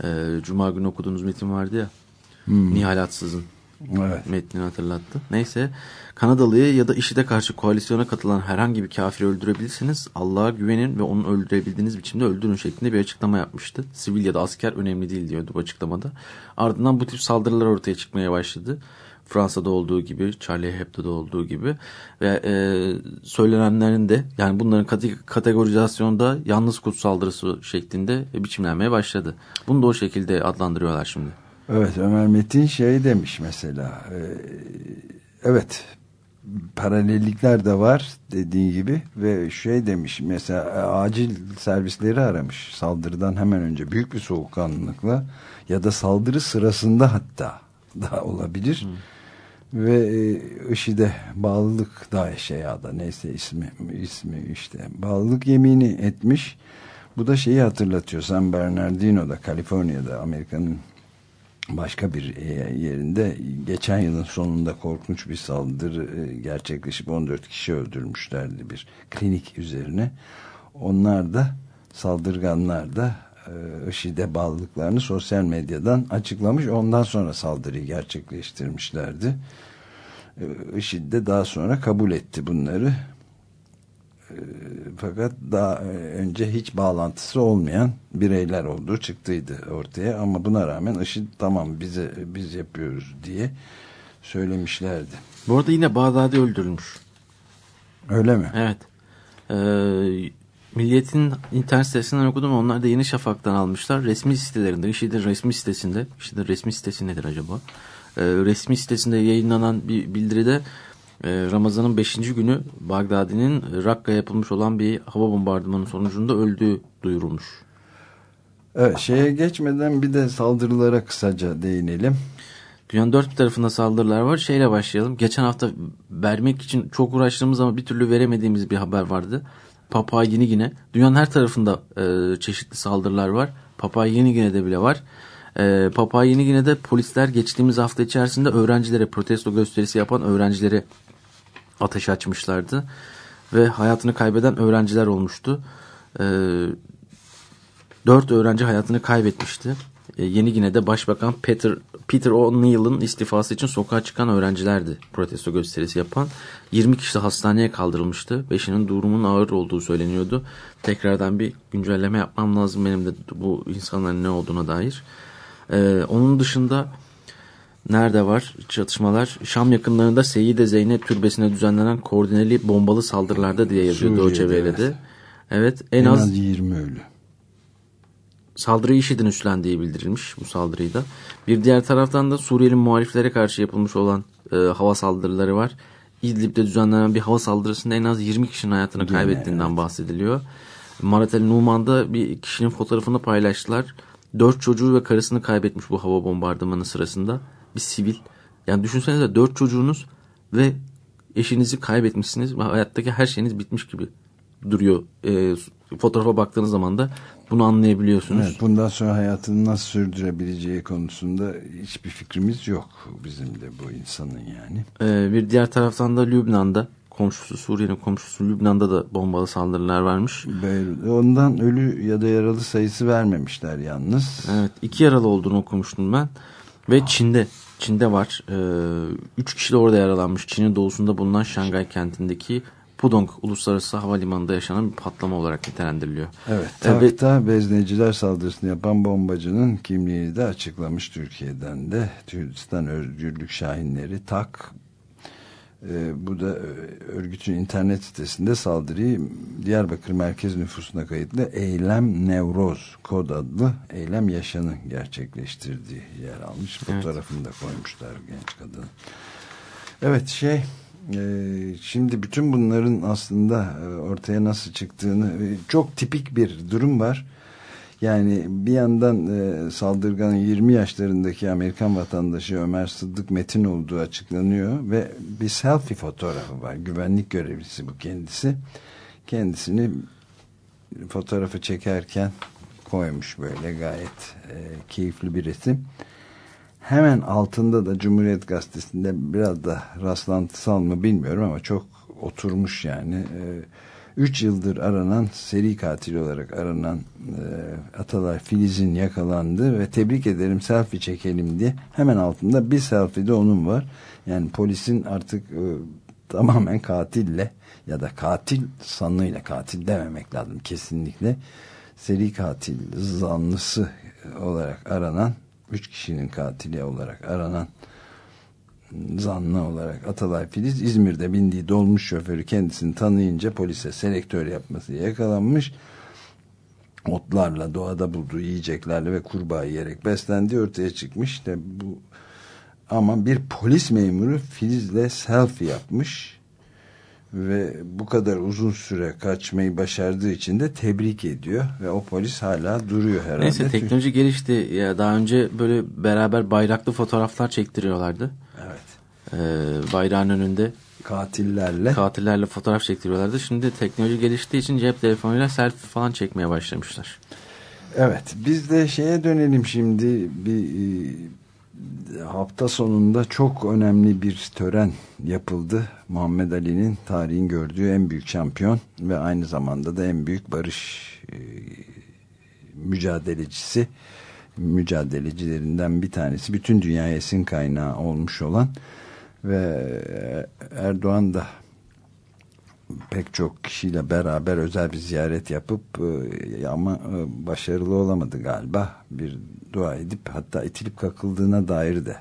E, Cuma günü okuduğunuz metin vardı ya. Nihal Atsız'ın Evet. metnini hatırlattı. Neyse Kanadalıyı ya da IŞİD'e karşı koalisyona katılan herhangi bir kafiri öldürebilirsiniz. Allah'a güvenin ve onu öldürebildiğiniz biçimde öldürün şeklinde bir açıklama yapmıştı. Sivil ya da asker önemli değil diyordu bu açıklamada. Ardından bu tip saldırılar ortaya çıkmaya başladı. Fransa'da olduğu gibi, Charlie Hebdo'da olduğu gibi ve e, söylenenlerin de yani bunların kate- kategorizasyonda yalnız kurt saldırısı şeklinde biçimlenmeye başladı. Bunu da o şekilde adlandırıyorlar şimdi. Evet Ömer Metin şey demiş mesela e, evet paralellikler de var dediğin gibi ve şey demiş mesela e, acil servisleri aramış saldırıdan hemen önce büyük bir soğukkanlılıkla ya da saldırı sırasında hatta (laughs) da olabilir ve IŞİD'e bağlılık DAEŞ'e ya da neyse ismi ismi işte. Bağlılık yemini etmiş. Bu da şeyi hatırlatıyor. San Bernardino'da Kaliforniya'da Amerika'nın başka bir e, yerinde geçen yılın sonunda korkunç bir saldırı e, gerçekleşip 14 kişi öldürmüşlerdi bir klinik üzerine. Onlar da saldırganlar da IŞİD'e bağlılıklarını sosyal medyadan açıklamış. Ondan sonra saldırıyı gerçekleştirmişlerdi. E, IŞİD de daha sonra kabul etti bunları. E, fakat daha önce hiç bağlantısı olmayan bireyler olduğu çıktıydı ortaya ama buna rağmen IŞİD tamam bize biz yapıyoruz diye söylemişlerdi. Bu arada yine Bağdadi öldürülmüş. Öyle mi? Evet. Ee, Milliyet'in internet sitesinden okudum. Onlar da Yeni Şafak'tan almışlar. Resmi sitelerinde, IŞİD'in resmi sitesinde, IŞİD'in resmi sitesi nedir acaba? Ee, resmi sitesinde yayınlanan bir bildiride e, Ramazan'ın 5. günü Bagdadi'nin Rakka yapılmış olan bir hava bombardımanı sonucunda öldüğü duyurulmuş. Evet, şeye geçmeden bir de saldırılara kısaca değinelim. Dünyanın dört bir tarafında saldırılar var. Şeyle başlayalım. Geçen hafta vermek için çok uğraştığımız ama bir türlü veremediğimiz bir haber vardı. Papua Yeni Gine. Dünyanın her tarafında e, çeşitli saldırılar var. Papua Yeni Gine'de bile var. E, Papua Yeni Gine'de polisler geçtiğimiz hafta içerisinde öğrencilere protesto gösterisi yapan öğrencilere ateş açmışlardı. Ve hayatını kaybeden öğrenciler olmuştu. E, dört öğrenci hayatını kaybetmişti. E, Yeni Gine'de Başbakan Peter Peter O'Neill'ın istifası için sokağa çıkan öğrencilerdi protesto gösterisi yapan. 20 kişi hastaneye kaldırılmıştı. Beşinin durumunun ağır olduğu söyleniyordu. Tekrardan bir güncelleme yapmam lazım benim de bu insanların ne olduğuna dair. Ee, onun dışında nerede var çatışmalar? Şam yakınlarında Seyyide Zeynep Türbesi'ne düzenlenen koordineli bombalı saldırılarda diye yazıyor Doğu evet. Evet en, En az az 20 ölü. Saldırıyı IŞİD'in üstlendiği bildirilmiş bu saldırıyı da. Bir diğer taraftan da Suriyeli muhaliflere karşı yapılmış olan e, hava saldırıları var. İdlib'de düzenlenen bir hava saldırısında en az 20 kişinin hayatını Gene, kaybettiğinden bahsediliyor. Maratel Numan'da bir kişinin fotoğrafını paylaştılar. Dört çocuğu ve karısını kaybetmiş bu hava bombardımanı sırasında. Bir sivil. Yani düşünsenize dört çocuğunuz ve eşinizi kaybetmişsiniz ve hayattaki her şeyiniz bitmiş gibi duruyor. E, fotoğrafa baktığınız zaman da bunu anlayabiliyorsunuz. Evet, bundan sonra hayatını nasıl sürdürebileceği konusunda hiçbir fikrimiz yok bizim de bu insanın yani. Ee, bir diğer taraftan da Lübnan'da komşusu Suriye'nin komşusu Lübnan'da da bombalı saldırılar varmış. Beyrut. Ondan ölü ya da yaralı sayısı vermemişler yalnız. Evet iki yaralı olduğunu okumuştum ben. Ve Çin'de Çin'de var. Ee, üç kişi de orada yaralanmış. Çin'in doğusunda bulunan Şangay kentindeki Pudong Uluslararası Havalimanı'nda yaşanan bir patlama olarak nitelendiriliyor. Evet. Takta bezneciler saldırısını yapan bombacının kimliğini de açıklamış Türkiye'den de. Kürdistan Özgürlük Şahinleri TAK e, bu da e, örgütün internet sitesinde saldırıyı Diyarbakır Merkez Nüfusuna kayıtlı Eylem Nevroz kod adlı Eylem Yaşan'ın gerçekleştirdiği yer almış. Evet. Fotoğrafını da koymuşlar genç kadın. Evet şey şimdi bütün bunların aslında e, ortaya nasıl çıktığını e, çok tipik bir durum var. Yani bir yandan e, saldırganın 20 yaşlarındaki Amerikan vatandaşı Ömer Sıddık Metin olduğu açıklanıyor ve bir selfie fotoğrafı var. Güvenlik görevlisi bu kendisi. Kendisini fotoğrafı çekerken koymuş böyle gayet keyifli bir resim. Hemen altında da Cumhuriyet Gazetesi'nde biraz da rastlantısal mı bilmiyorum ama çok oturmuş yani. E, üç yıldır aranan seri katil olarak aranan e, Atalay Filiz'in yakalandı ve tebrik ederim selfie çekelim diye hemen altında bir selfie de onun var. Yani polisin artık e, tamamen katille ya da katil sanığıyla katil dememek lazım kesinlikle seri katil zanlısı olarak aranan üç kişinin katili olarak aranan zanlı olarak Atalay Filiz İzmir'de bindiği dolmuş şoförü kendisini tanıyınca polise selektör yapması yakalanmış otlarla doğada bulduğu yiyeceklerle ve kurbağa yiyerek beslendiği ortaya çıkmış. İşte bu ama bir polis memuru Filiz'le selfie yapmış ve bu kadar uzun süre kaçmayı başardığı için de tebrik ediyor ve o polis hala duruyor herhalde. Neyse teknoloji gelişti. Ya daha önce böyle beraber bayraklı fotoğraflar çektiriyorlardı. Evet. Ee, bayrağın önünde Katillerle katillerle fotoğraf çektiriyorlardı. Şimdi teknoloji geliştiği için cep telefonuyla selfie falan çekmeye başlamışlar. Evet biz de şeye dönelim şimdi bir e, hafta sonunda çok önemli bir tören yapıldı. Muhammed Ali'nin tarihin gördüğü en büyük şampiyon ve aynı zamanda da en büyük barış e, mücadelecisi mücadelecilerinden bir tanesi. Bütün dünyaya esin kaynağı olmuş olan ve Erdoğan da pek çok kişiyle beraber özel bir ziyaret yapıp e, ama e, başarılı olamadı galiba. Bir dua edip hatta itilip kakıldığına dair de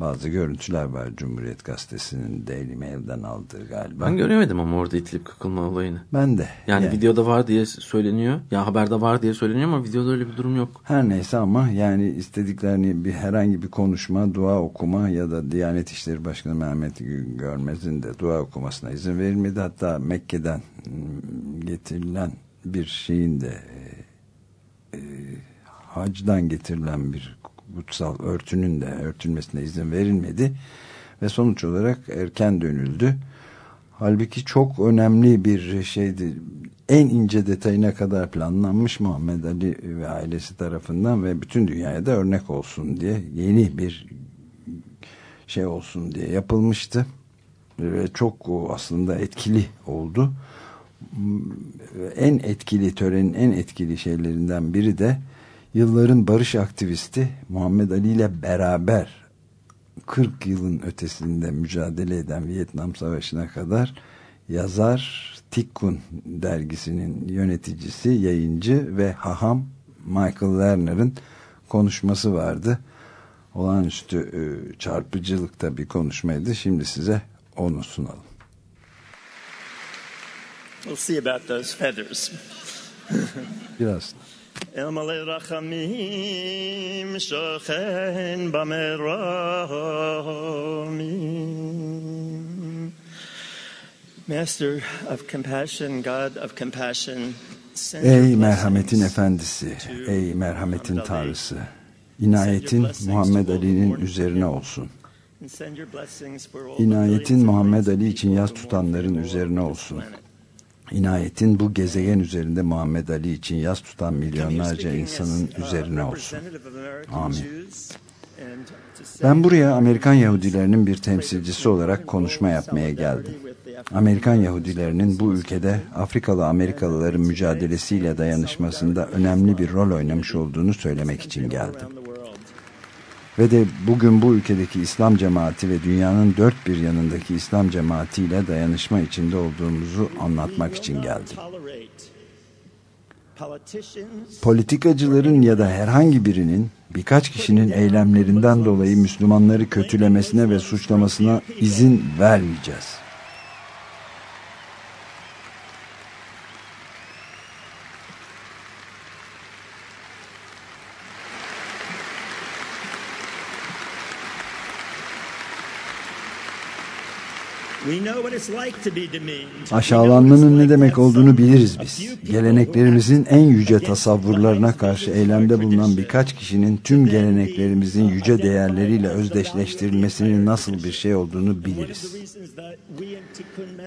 bazı görüntüler var Cumhuriyet Gazetesi'nin Daily Mail'den aldığı galiba. Ben göremedim ama orada itilip kakılma olayını. Ben de. Yani, videoda var diye söyleniyor. Ya haberde var diye söyleniyor ama videoda öyle bir durum yok. Her neyse ama yani istediklerini bir herhangi bir konuşma, dua okuma ya da Diyanet İşleri Başkanı Mehmet Görmez'in de dua okumasına izin verilmedi. Hatta Mekke'den mm, getirilen bir şeyin de e, e, hacdan getirilen bir kutsal örtünün de örtülmesine izin verilmedi ve sonuç olarak erken dönüldü. Halbuki çok önemli bir şeydi. En ince detayına kadar planlanmış Muhammed Ali ve ailesi tarafından ve bütün dünyaya da örnek olsun diye yeni bir şey olsun diye yapılmıştı. Ve çok aslında etkili oldu. En etkili törenin en etkili şeylerinden biri de yılların barış aktivisti Muhammed Ali ile beraber 40 yılın ötesinde mücadele eden Vietnam Savaşı'na kadar yazar Tikkun dergisinin yöneticisi, yayıncı ve haham Michael Lerner'ın konuşması vardı. Olağanüstü e, çarpıcılıkta bir konuşmaydı. Şimdi size onu sunalım. We'll see about those feathers. Biraz. Elmalei rachamim shochen bameromim. Master of compassion, God of compassion. Ey merhametin efendisi, ey merhametin tanrısı, inayetin Muhammed Ali'nin üzerine olsun. İnayetin Muhammed Ali için yaz tutanların üzerine olsun. İnayetin bu gezegen üzerinde Muhammed Ali için yaz tutan milyonlarca insanın uh, üzerine olsun. Amin. Ben buraya Amerikan Yahudilerinin bir temsilcisi olarak konuşma yapmaya geldim. Amerikan Yahudilerinin bu ülkede Afrikalı Amerikalıların mücadelesiyle dayanışmasında önemli bir rol oynamış olduğunu söylemek için geldim. Ve de bugün bu ülkedeki İslam cemaati ve dünyanın dört bir yanındaki İslam cemaatiyle dayanışma içinde olduğumuzu anlatmak için geldim. Politikacıların ya da herhangi birinin birkaç kişinin eylemlerinden dolayı Müslümanları kötülemesine ve suçlamasına izin vermeyeceğiz. Aşağılanmanın ne demek olduğunu biliriz biz. Geleneklerimizin en yüce tasavvurlarına karşı eylemde bulunan birkaç kişinin tüm geleneklerimizin yüce değerleriyle özdeşleştirilmesinin nasıl bir şey olduğunu biliriz.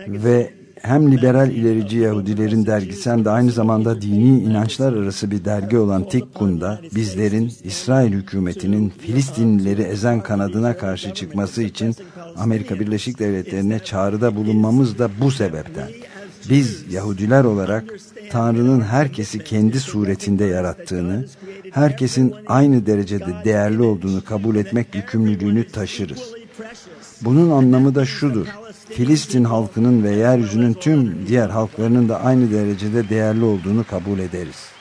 Ve hem liberal ilerici Yahudilerin dergisi hem de aynı zamanda dini inançlar arası bir dergi olan Tikkun'da bizlerin İsrail hükümetinin Filistinlileri ezen kanadına karşı çıkması için Amerika Birleşik Devletleri'ne çağrıda bulunmamız da bu sebepten. Biz Yahudiler olarak Tanrı'nın herkesi kendi suretinde yarattığını, herkesin aynı derecede değerli olduğunu kabul etmek yükümlülüğünü taşırız. Bunun anlamı da şudur. Filistin halkının ve yeryüzünün tüm diğer halklarının da aynı derecede değerli olduğunu kabul ederiz.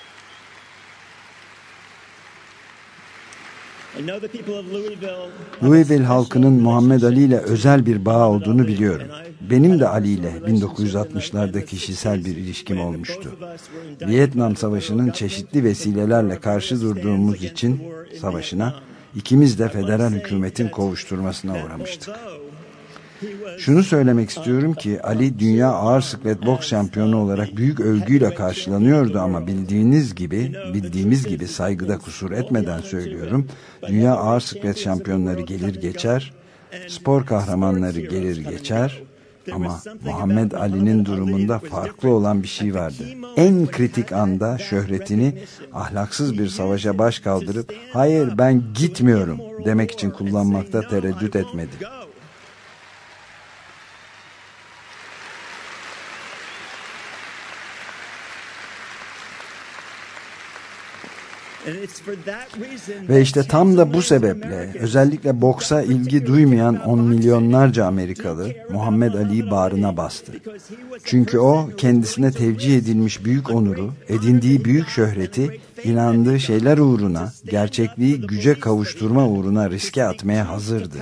Louisville halkının Muhammed Ali ile özel bir bağ olduğunu biliyorum. Benim de Ali ile 1960'larda kişisel bir ilişkim olmuştu. Vietnam Savaşı'nın çeşitli vesilelerle karşı durduğumuz için savaşına ikimiz de federal hükümetin kovuşturmasına uğramıştık. Şunu söylemek istiyorum ki Ali dünya ağır sıklet boks şampiyonu olarak büyük övgüyle karşılanıyordu ama bildiğiniz gibi, bildiğimiz gibi saygıda kusur etmeden söylüyorum. Dünya ağır sıklet şampiyonları gelir geçer, spor kahramanları gelir geçer ama Muhammed Ali'nin durumunda farklı olan bir şey vardı. En kritik anda şöhretini ahlaksız bir savaşa baş kaldırıp hayır ben gitmiyorum demek için kullanmakta tereddüt etmedi. And it's for that reason Ve işte tam da bu sebeple özellikle boksa ilgi duymayan on milyonlarca Amerikalı Muhammed Ali'yi bağrına bastı. Çünkü o kendisine tevcih edilmiş büyük onuru, edindiği büyük şöhreti, inandığı şeyler uğruna, gerçekliği güce kavuşturma uğruna riske atmaya hazırdı.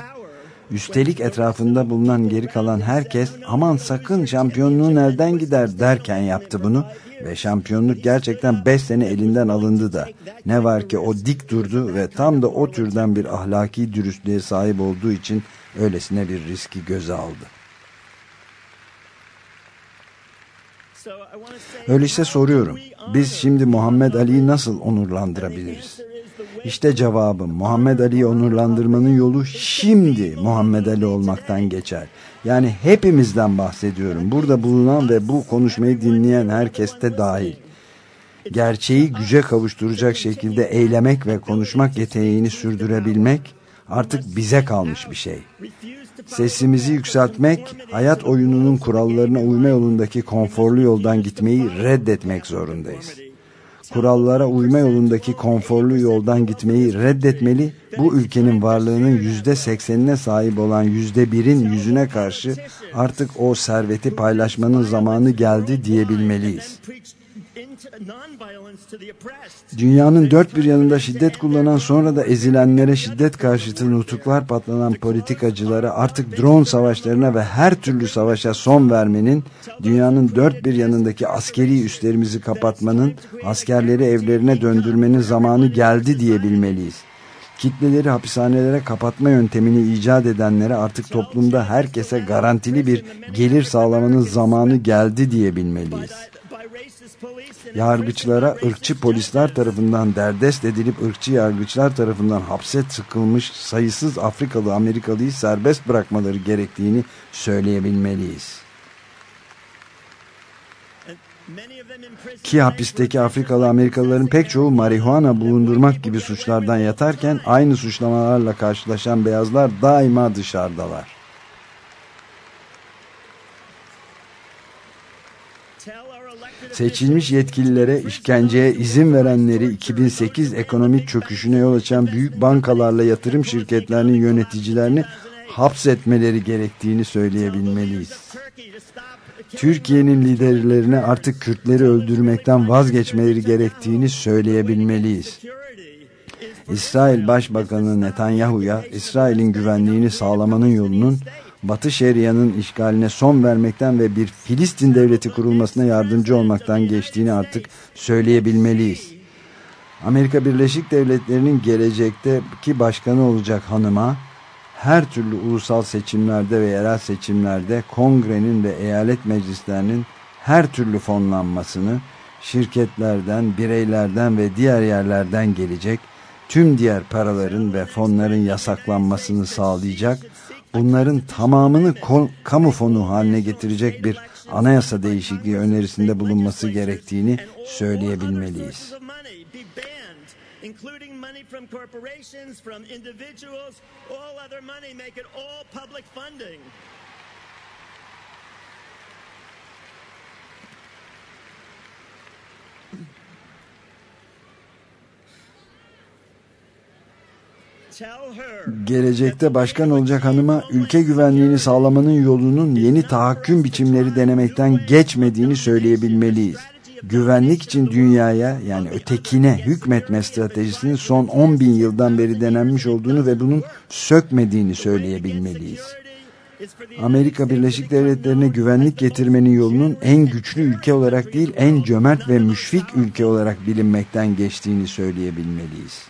Üstelik etrafında bulunan geri kalan herkes aman sakın şampiyonluğun elden gider derken yaptı bunu ve şampiyonluk gerçekten 5 sene elinden alındı da. Ne var ki o dik durdu ve tam da o türden bir ahlaki dürüstlüğe sahip olduğu için öylesine bir riski göze aldı. Öyleyse soruyorum. Biz şimdi Muhammed Ali'yi nasıl onurlandırabiliriz? İşte cevabım. Muhammed Ali'yi onurlandırmanın yolu şimdi Muhammed Ali olmaktan geçer. Yani hepimizden bahsediyorum. Burada bulunan ve bu konuşmayı dinleyen herkes de dahil. Gerçeği güce kavuşturacak şekilde eylemek ve konuşmak yeteneğini sürdürebilmek artık bize kalmış bir şey. Sesimizi yükseltmek, hayat oyununun kurallarına uyma yolundaki konforlu yoldan gitmeyi reddetmek zorundayız. Kurallara uyma yolundaki konforlu yoldan gitmeyi reddetmeli, bu ülkenin varlığının yüzde seksenine sahip olan yüzde birin yüzüne karşı artık o serveti paylaşmanın zamanı geldi diyebilmeliyiz. Dünyanın dört bir yanında şiddet kullanan sonra da ezilenlere şiddet karşıtı nutuklar patlanan politikacılara artık drone savaşlarına ve her türlü savaşa son vermenin, dünyanın dört bir yanındaki askeri üslerimizi kapatmanın, askerleri evlerine döndürmenin zamanı geldi diyebilmeliyiz. Kitleleri hapishanelere kapatma yöntemini icat edenlere artık toplumda herkese garantili bir gelir sağlamanın zamanı geldi diyebilmeliyiz. Yargıçlara ırkçı polisler tarafından derdest edilip ırkçı yargıçlar tarafından hapse tıkılmış sayısız Afrikalı Amerikalıyı serbest bırakmaları gerektiğini söyleyebilmeliyiz. Ki hapisteki Afrikalı Amerikalıların pek çoğu marihuana bulundurmak gibi suçlardan yatarken aynı suçlamalarla karşılaşan beyazlar daima dışarıdalar. Seçilmiş yetkililere işkenceye izin verenleri 2008 ekonomik çöküşüne yol açan büyük bankalarla yatırım şirketlerinin yöneticilerini hapsetmeleri gerektiğini söyleyebilmeliyiz. Türkiye'nin liderlerine artık Kürtleri öldürmekten vazgeçmeleri gerektiğini söyleyebilmeliyiz. İsrail Başbakanı Netanyahu'ya İsrail'in güvenliğini sağlamanın yolunun Batı Şeria'nın işgaline son vermekten ve bir Filistin devleti kurulmasına yardımcı olmaktan geçtiğini artık söyleyebilmeliyiz. Amerika Birleşik Devletleri'nin gelecekteki başkanı olacak hanıma her türlü ulusal seçimlerde ve yerel seçimlerde kongrenin ve eyalet meclislerinin her türlü fonlanmasını şirketlerden, bireylerden ve diğer yerlerden gelecek tüm diğer paraların ve fonların yasaklanmasını sağlayacak, bunların tamamını kamu fonu haline getirecek bir anayasa değişikliği önerisinde bulunması gerektiğini söyleyebilmeliyiz. including money from corporations, from individuals, all other money, make it all public funding. Gelecekte başkan olacak hanıma ülke güvenliğini sağlamanın yolunun yeni tahakküm biçimleri denemekten geçmediğini söyleyebilmeliyiz. güvenlik için dünyaya yani ötekine hükmetme stratejisinin son 10 bin yıldan beri denenmiş olduğunu ve bunun sökmediğini söyleyebilmeliyiz. Amerika Birleşik Devletleri'ne güvenlik getirmenin yolunun en güçlü ülke olarak değil en cömert ve müşfik ülke olarak bilinmekten geçtiğini söyleyebilmeliyiz.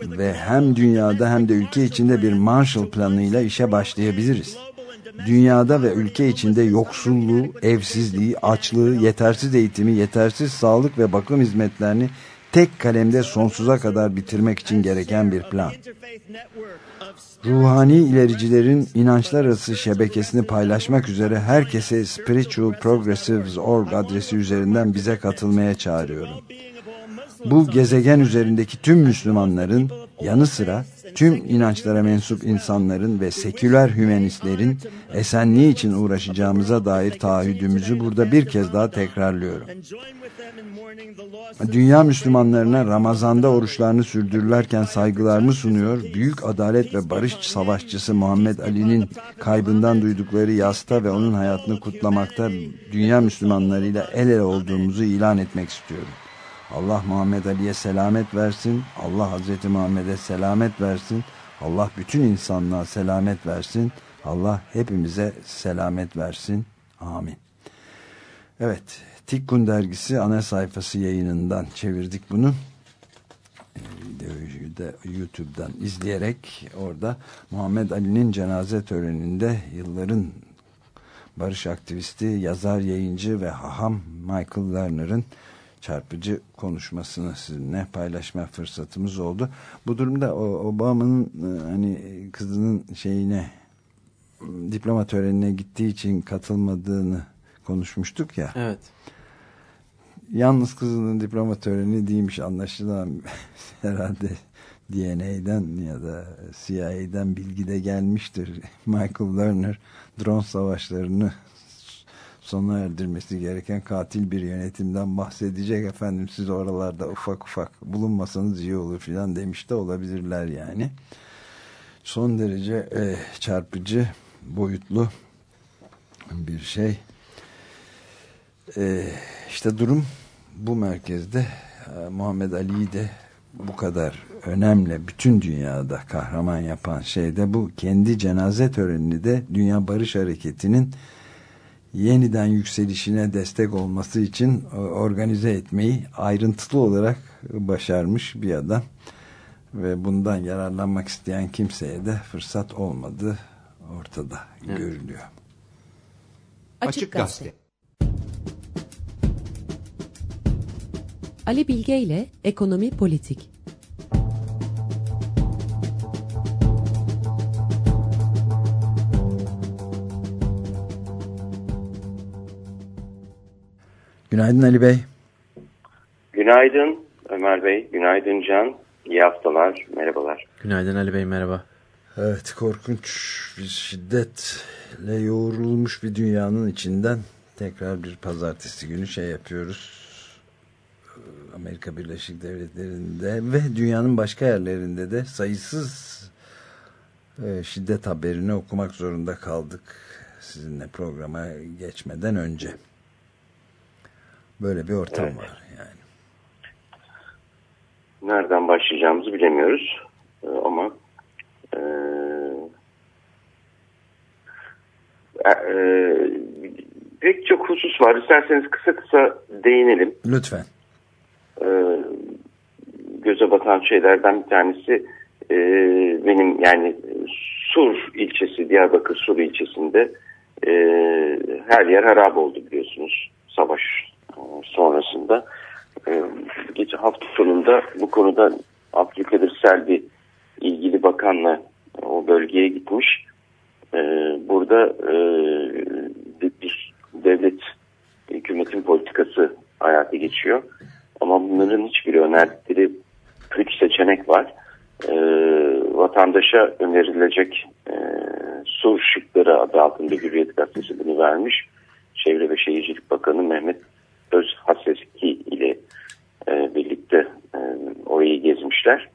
Ve hem dünyada hem de ülke içinde bir Marshall planıyla işe başlayabiliriz. Dünyada ve ülke içinde yoksulluğu, evsizliği, açlığı, yetersiz eğitimi, yetersiz sağlık ve bakım hizmetlerini tek kalemde sonsuza kadar bitirmek için gereken bir plan. Ruhani ilericilerin inançlar arası şebekesini paylaşmak üzere herkese Spiritual Progressives Org adresi üzerinden bize katılmaya çağırıyorum. Bu gezegen üzerindeki tüm Müslümanların yanı sıra tüm inançlara mensup insanların ve seküler hümanistlerin esenliği için uğraşacağımıza dair taahhüdümüzü burada bir kez daha tekrarlıyorum. Dünya Müslümanlarına Ramazan'da oruçlarını sürdürürlerken saygılarımı sunuyor. Büyük adalet ve barış savaşçısı Muhammed Ali'nin kaybından duydukları yasta ve onun hayatını kutlamakta dünya Müslümanlarıyla el ele olduğumuzu ilan etmek istiyorum. Allah Muhammed Ali'ye selamet versin. Allah Hazreti Muhammed'e selamet versin. Allah bütün insanlığa selamet versin. Allah hepimize selamet versin. Amin. Evet, Tikkun dergisi ana sayfası yayınından çevirdik bunu. Da YouTube'dan izleyerek orada Muhammed Ali'nin cenaze töreninde yılların barış aktivisti, yazar, yayıncı ve haham Michael Lerner'ın çarpıcı konuşmasını sizinle paylaşma fırsatımız oldu. Bu durumda Obama'nın hani kızının şeyine diploma törenine gittiği için katılmadığını konuşmuştuk ya. Evet. Yalnız kızının diploma töreni değilmiş anlaşılan (laughs) herhalde DNA'den ya da CIA'den bilgi de gelmiştir. (laughs) Michael Lerner drone savaşlarını sona erdirmesi gereken katil bir yönetimden bahsedecek efendim siz oralarda ufak ufak bulunmasanız iyi olur filan demiş de olabilirler yani. Son derece e, çarpıcı boyutlu bir şey. E, işte durum bu merkezde e, Muhammed Ali'yi de bu kadar önemli bütün dünyada kahraman yapan şey de bu kendi cenaze törenini de Dünya Barış Hareketi'nin yeniden yükselişine destek olması için organize etmeyi ayrıntılı olarak başarmış bir adam ve bundan yararlanmak isteyen kimseye de fırsat olmadığı ortada evet. görülüyor. Açık Gazete Ali Bilge ile Ekonomi Politik Günaydın Ali Bey. Günaydın Ömer Bey, günaydın Can. İyi haftalar, merhabalar. Günaydın Ali Bey, merhaba. Evet, korkunç bir şiddetle yoğrulmuş bir dünyanın içinden tekrar bir pazartesi günü şey yapıyoruz. Amerika Birleşik Devletleri'nde ve dünyanın başka yerlerinde de sayısız e, şiddet haberini okumak zorunda kaldık sizinle programa geçmeden önce. Böyle bir ortam evet. var yani. Nereden başlayacağımızı bilemiyoruz. Ee, ama e, e, pek çok husus var. İsterseniz kısa kısa değinelim. Lütfen. E, göze batan şeylerden bir tanesi e, benim yani Sur ilçesi, Diyarbakır Sur ilçesinde e, her yer harap oldu biliyorsunuz. Savaş sonrasında e, hafta sonunda bu konuda Abdülkadir Selvi ilgili bakanla o bölgeye gitmiş. E, burada e, bir devlet hükümetin politikası hayata geçiyor. Ama bunların hiçbiri önerdikleri üç seçenek var. E, vatandaşa önerilecek e, su şıkları adı altında Hürriyet Gazetesi bunu vermiş. Çevre ve Şehircilik Bakanı Mehmet Öz Haseski ile e, birlikte e, orayı gezmişler.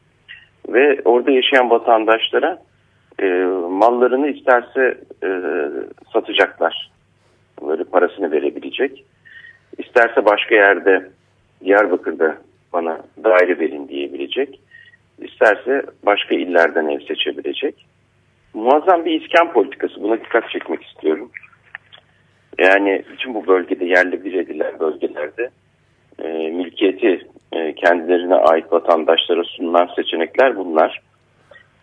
Ve orada yaşayan vatandaşlara e, mallarını isterse e, satacaklar. Bunları parasını verebilecek. isterse başka yerde Diyarbakır'da bana daire verin diyebilecek. İsterse başka illerden ev seçebilecek. Muazzam bir iskan politikası. Buna dikkat çekmek istiyorum. Yani bütün bu bölgede yerli bir edilen bölgelerde e, mülkiyeti e, kendilerine ait vatandaşlara sunulan seçenekler bunlar.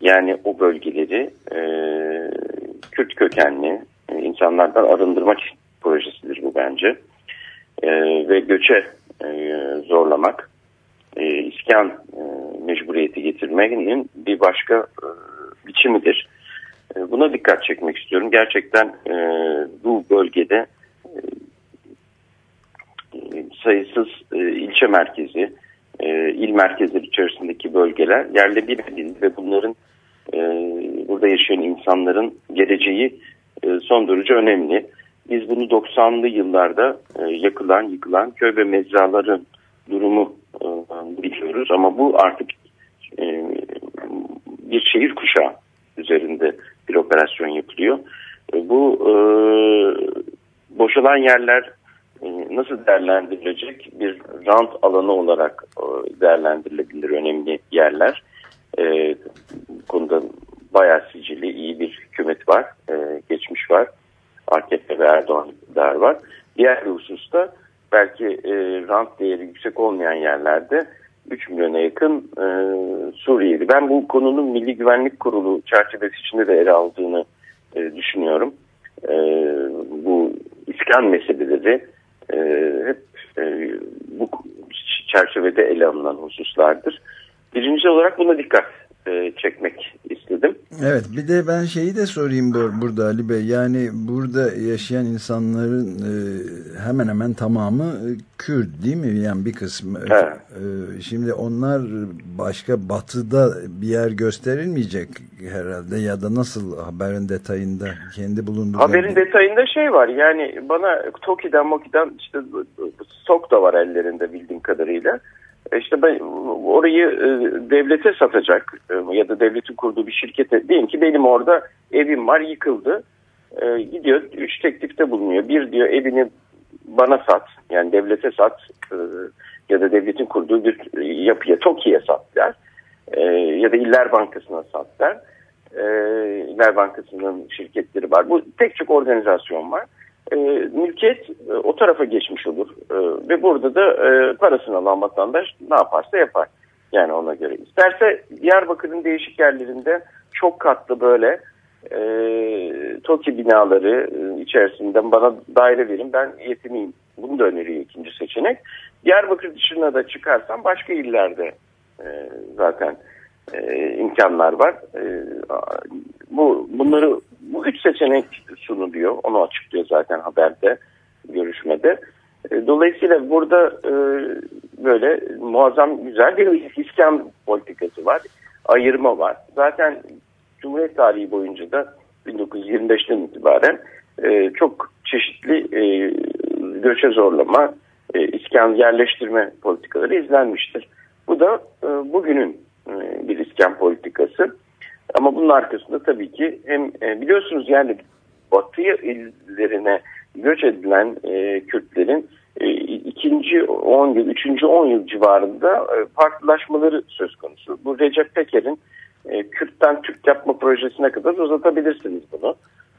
Yani o bölgeleri e, Kürt kökenli e, insanlardan arındırmak projesidir bu bence. E, ve göçe e, zorlamak, e, iskan e, mecburiyeti getirmenin bir başka e, biçimidir. E, buna dikkat çekmek istiyorum. Gerçekten e, bu bölgede e, sayısız e, ilçe merkezi, il merkezleri içerisindeki bölgeler yerle bir edildi ve bunların burada yaşayan insanların geleceği son derece önemli. Biz bunu 90'lı yıllarda e, yakılan, yıkılan köy ve mezraların durumu biliyoruz ama bu artık bir şehir kuşağı üzerinde operasyon yapılıyor. E, bu e, boşalan yerler e, nasıl değerlendirilecek bir rant alanı olarak e, değerlendirilebilir önemli yerler. E, konuda bayağı sicili iyi bir hükümet var, e, geçmiş var. AKP ve Erdoğan iktidar var. Diğer bir hususta belki e, rant değeri yüksek olmayan yerlerde 3 milyona yakın e, Suriyeli. Ben bu konunun Milli Güvenlik Kurulu çerçevesi içinde de ele aldığını e, düşünüyorum. E, bu iskan meseleleri e, hep e, bu çerçevede ele alınan hususlardır. Birinci olarak buna dikkat e, çekmek istedim. Evet bir de ben şeyi de sorayım bu- burada Ali Bey. Yani burada yaşayan insanların e, hemen hemen tamamı e, Kürt değil mi? Yani bir kısmı. Evet. E, şimdi onlar başka batıda bir yer gösterilmeyecek herhalde ya da nasıl haberin detayında kendi bulunduğu Haberin detayında şey var yani bana Toki'den Moki'den işte SOK da var ellerinde bildiğim kadarıyla. E İşte ben orayı e, devlete satacak e, ya da devletin kurduğu bir şirkete diyeyim ki benim orada evim var yıkıldı. Gidiyor üç teklifte bulunuyor. Bir diyor evini bana sat yani devlete sat ya da devletin kurduğu bir yapıya TOKİ'ye sat der. Ya da İller Bankası'na sat der. İller Bankası'nın şirketleri var. Bu tek çok organizasyon var. E, mülkiyet e, o tarafa geçmiş olur. E, ve burada da e, parasını alan vatandaş ne yaparsa yapar. Yani ona göre. İsterse Diyarbakır'ın değişik yerlerinde çok katlı böyle e, TOKİ binaları e, içerisinden bana daire verin ben yetimiyim. Bunu da öneriyor ikinci seçenek. Diyarbakır dışına da çıkarsam başka illerde e, zaten e, imkanlar var. E, bu bunları bu üç seçenek sunuluyor. Onu açıklıyor zaten haberde, görüşmede. E, dolayısıyla burada e, böyle muazzam güzel bir iskan politikası var. Ayırma var. Zaten Cumhuriyet tarihi boyunca da 1925'ten itibaren e, çok çeşitli e, göçe zorlama, e, iskan yerleştirme politikaları izlenmiştir. Bu da e, bugünün e, bir iskan politikası. Ama bunun arkasında tabii ki hem e, biliyorsunuz yani batı illerine göç edilen e, Kürtlerin e, ikinci 10 yıl, üçüncü 10 yıl civarında e, farklılaşmaları söz konusu. Bu Recep Peker'in Kürt'ten Türk yapma projesine kadar uzatabilirsiniz bunu.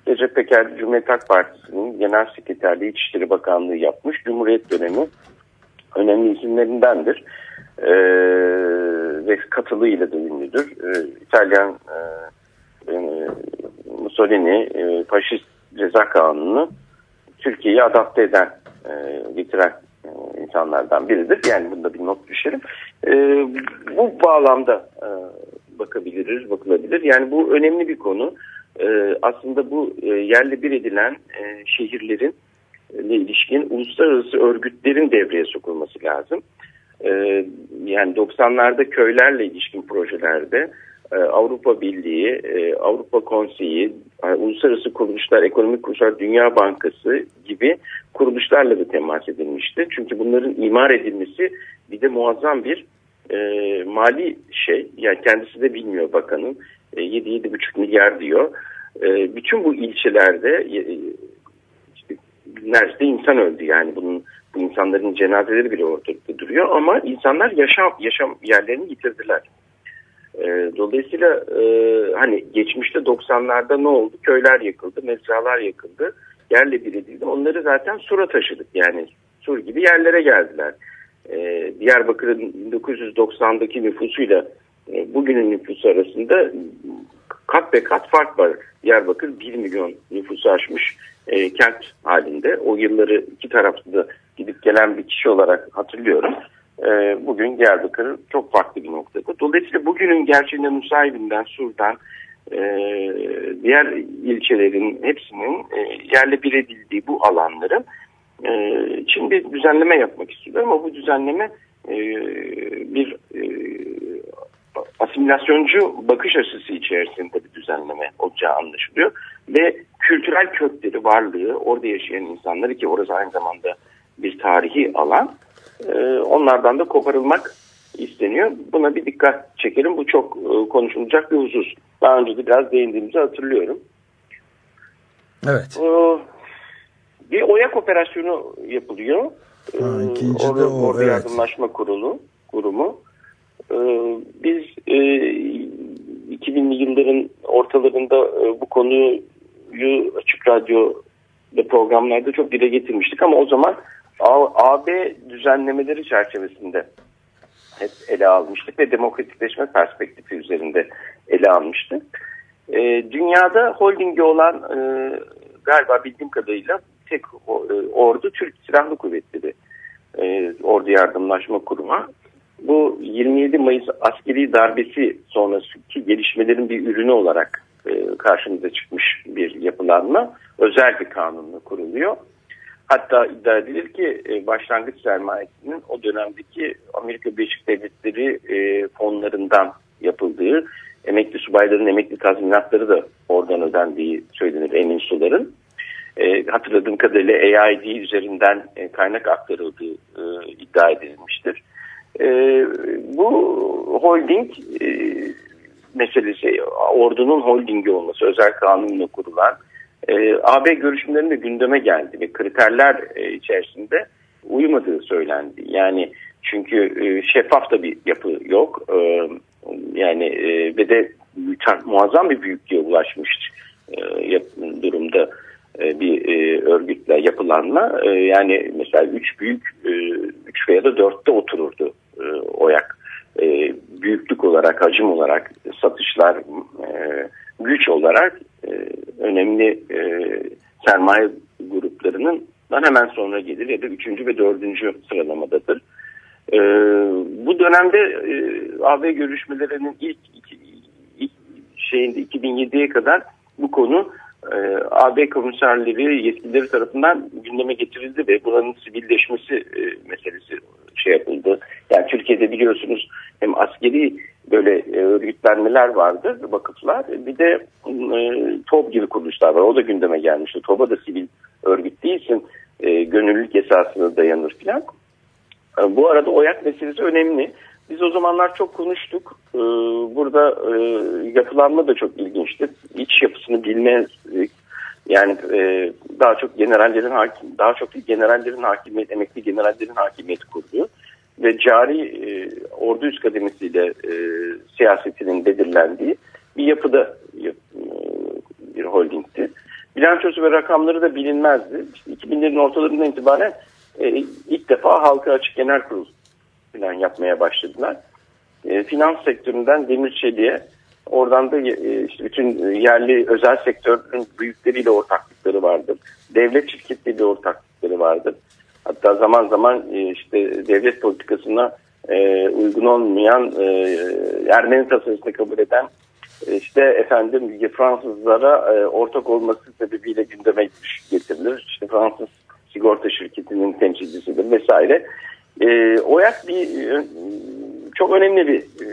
Recep Peker Cumhuriyet Halk Partisi'nin Genel Sekreterliği İçişleri Bakanlığı yapmış. Cumhuriyet dönemi önemli isimlerindendir. Ee, ve katılığıyla da ünlüdür. Ee, İtalyan e, e, Mussolini e, faşist ceza kanunu Türkiye'yi adapte eden, e, getiren e, insanlardan biridir. Yani bunda bir not düşerim. E, bu bağlamda e, bakabiliriz, bakılabilir. Yani bu önemli bir konu. E, aslında bu e, yerle bir edilen e, şehirlerin ile ilişkin uluslararası örgütlerin devreye sokulması lazım. Ee, yani 90'larda köylerle ilişkin projelerde e, Avrupa Birliği, e, Avrupa Konseyi, e, uluslararası kuruluşlar, ekonomik kuruluşlar, Dünya Bankası gibi kuruluşlarla da temas edilmişti. Çünkü bunların imar edilmesi bir de muazzam bir e, mali şey. Yani kendisi de bilmiyor bakanın. E, 7-7,5 milyar diyor. E, bütün bu ilçelerde e, işte, neredeyse insan öldü yani bunun Bu insanların cenazeleri bile ortada duruyor ama insanlar yaşam yaşam yerlerini yitirdiler. E, dolayısıyla e, hani geçmişte 90'larda ne oldu? Köyler yakıldı, mezralar yakıldı, yerle bir edildi. Onları zaten sura taşıdık yani sur gibi yerlere geldiler. E, Diyarbakır'ın 1990'daki nüfusuyla e, bugünün nüfusu arasında kat be kat fark var. Diyarbakır 1 milyon nüfusu aşmış e, kent halinde. O yılları iki tarafta da gidip gelen bir kişi olarak hatırlıyorum. E, bugün Diyarbakır çok farklı bir noktada. Dolayısıyla bugünün gerçeğinde Nusaybin'den, Sur'dan, e, diğer ilçelerin hepsinin e, yerle bir edildiği bu alanların e, için bir düzenleme yapmak istiyorlar ama bu düzenleme e, bir e, asimilasyoncu bakış açısı içerisinde bir düzenleme olacağı anlaşılıyor. Ve kültürel kökleri, varlığı, orada yaşayan insanları ki orası aynı zamanda bir tarihi alan, e, onlardan da koparılmak isteniyor. Buna bir dikkat çekelim. Bu çok e, konuşulacak bir husus. Daha önce de biraz değindiğimizi hatırlıyorum. Evet. E, bir OYAK operasyonu yapılıyor. Ha, E, ikinci de orada, o, orada evet. Yardımlaşma Kurulu, kurumu. E, biz e, 2000'li yılların ortalarında e, bu konuyu açık radyoda programlarda çok dile getirmiştik ama o zaman AB düzenlemeleri çerçevesinde hep ele almıştık ve demokratikleşme perspektifi üzerinde ele almıştık. E, dünyada holdingi olan e, galiba bildiğim kadarıyla tek e, ordu Türk Silahlı Kuvvetleri e, Ordu Yardımlaşma Kurumu. Bu 27 Mayıs askeri darbesi sonrasındaki gelişmelerin bir ürünü olarak e, karşımıza çıkmış bir yapılanma özel bir kanunla kuruluyor. Hatta iddia edilir ki e, başlangıç sermayesinin o dönemdeki Amerika Birleşik Devletleri e, fonlarından yapıldığı, emekli subayların emekli tazminatları da oradan ödendiği söylenir emin suların. E, hatırladığım kadarıyla AID üzerinden kaynak aktarıldığı iddia edilmiştir. Bu holding e, meselesi, ordunun holdingi olması, özel kanunla kurulan e, AB görüşmelerinde gündeme geldi ve kriterler e, içerisinde uymadığı söylendi. Yani çünkü e, şeffaf da bir yapı yok. E, yani e, ve de muazzam bir büyüklüğe ulaşmış e, durumda e, bir e, örgütle yapılanma. E, yani mesela üç büyük, e, üç veya da dörtte otururdu e, OYAK. E, büyüklük olarak, hacim olarak, satışlar, e, güç olarak önemli e, sermaye gruplarının hemen sonra gelir ya da üçüncü ve dördüncü sıralamadadır. E, bu dönemde e, AB görüşmelerinin ilk, iki- ilk şeyinde 2007'ye kadar bu konu e, AB komiserleri yetkilileri tarafından gündeme getirildi ve buranın sivilleşmesi e, meselesi şey yapıldı. Yani Türkiye'de biliyorsunuz hem askeri böyle e, örgütlenmeler vardı, vakıflar. Bir de e, TOB gibi kuruluşlar var. O da gündeme gelmişti. TOB'a da sivil örgüt değilsin. E, gönüllülük esasına dayanır filan. E, Bu arada OYAK meselesi önemli. Biz o zamanlar çok konuştuk. E, Burada e, yapılanma da çok ilginçti. İç yapısını bilmezdik. Yani e, daha çok generallerin hakim, daha çok değil generallerin hakimiyet, emekli generallerin hakimiyeti kuruluyor ve cari e, ordu üst kademesiyle e, siyasetinin belirlendiği bir yapıda holdingti. Bilançosu ve rakamları da bilinmezdi. İşte 2000'lerin ortalarından itibaren e, ilk defa halka açık genel kurul falan yapmaya başladılar. E, finans sektöründen demir çeliğe oradan da e, işte bütün yerli özel sektörün büyükleriyle ortaklıkları vardır. Devlet şirketleriyle ortaklıkları vardır. Hatta zaman zaman e, işte devlet politikasına e, uygun olmayan e, Ermeni tasarısını kabul eden işte efendim Fransızlara e, ortak olması sebebiyle gündeme getirilir. İşte Fransız sigorta şirketinin temsilcisidir vesaire. E, OYAK bir e, çok önemli bir e,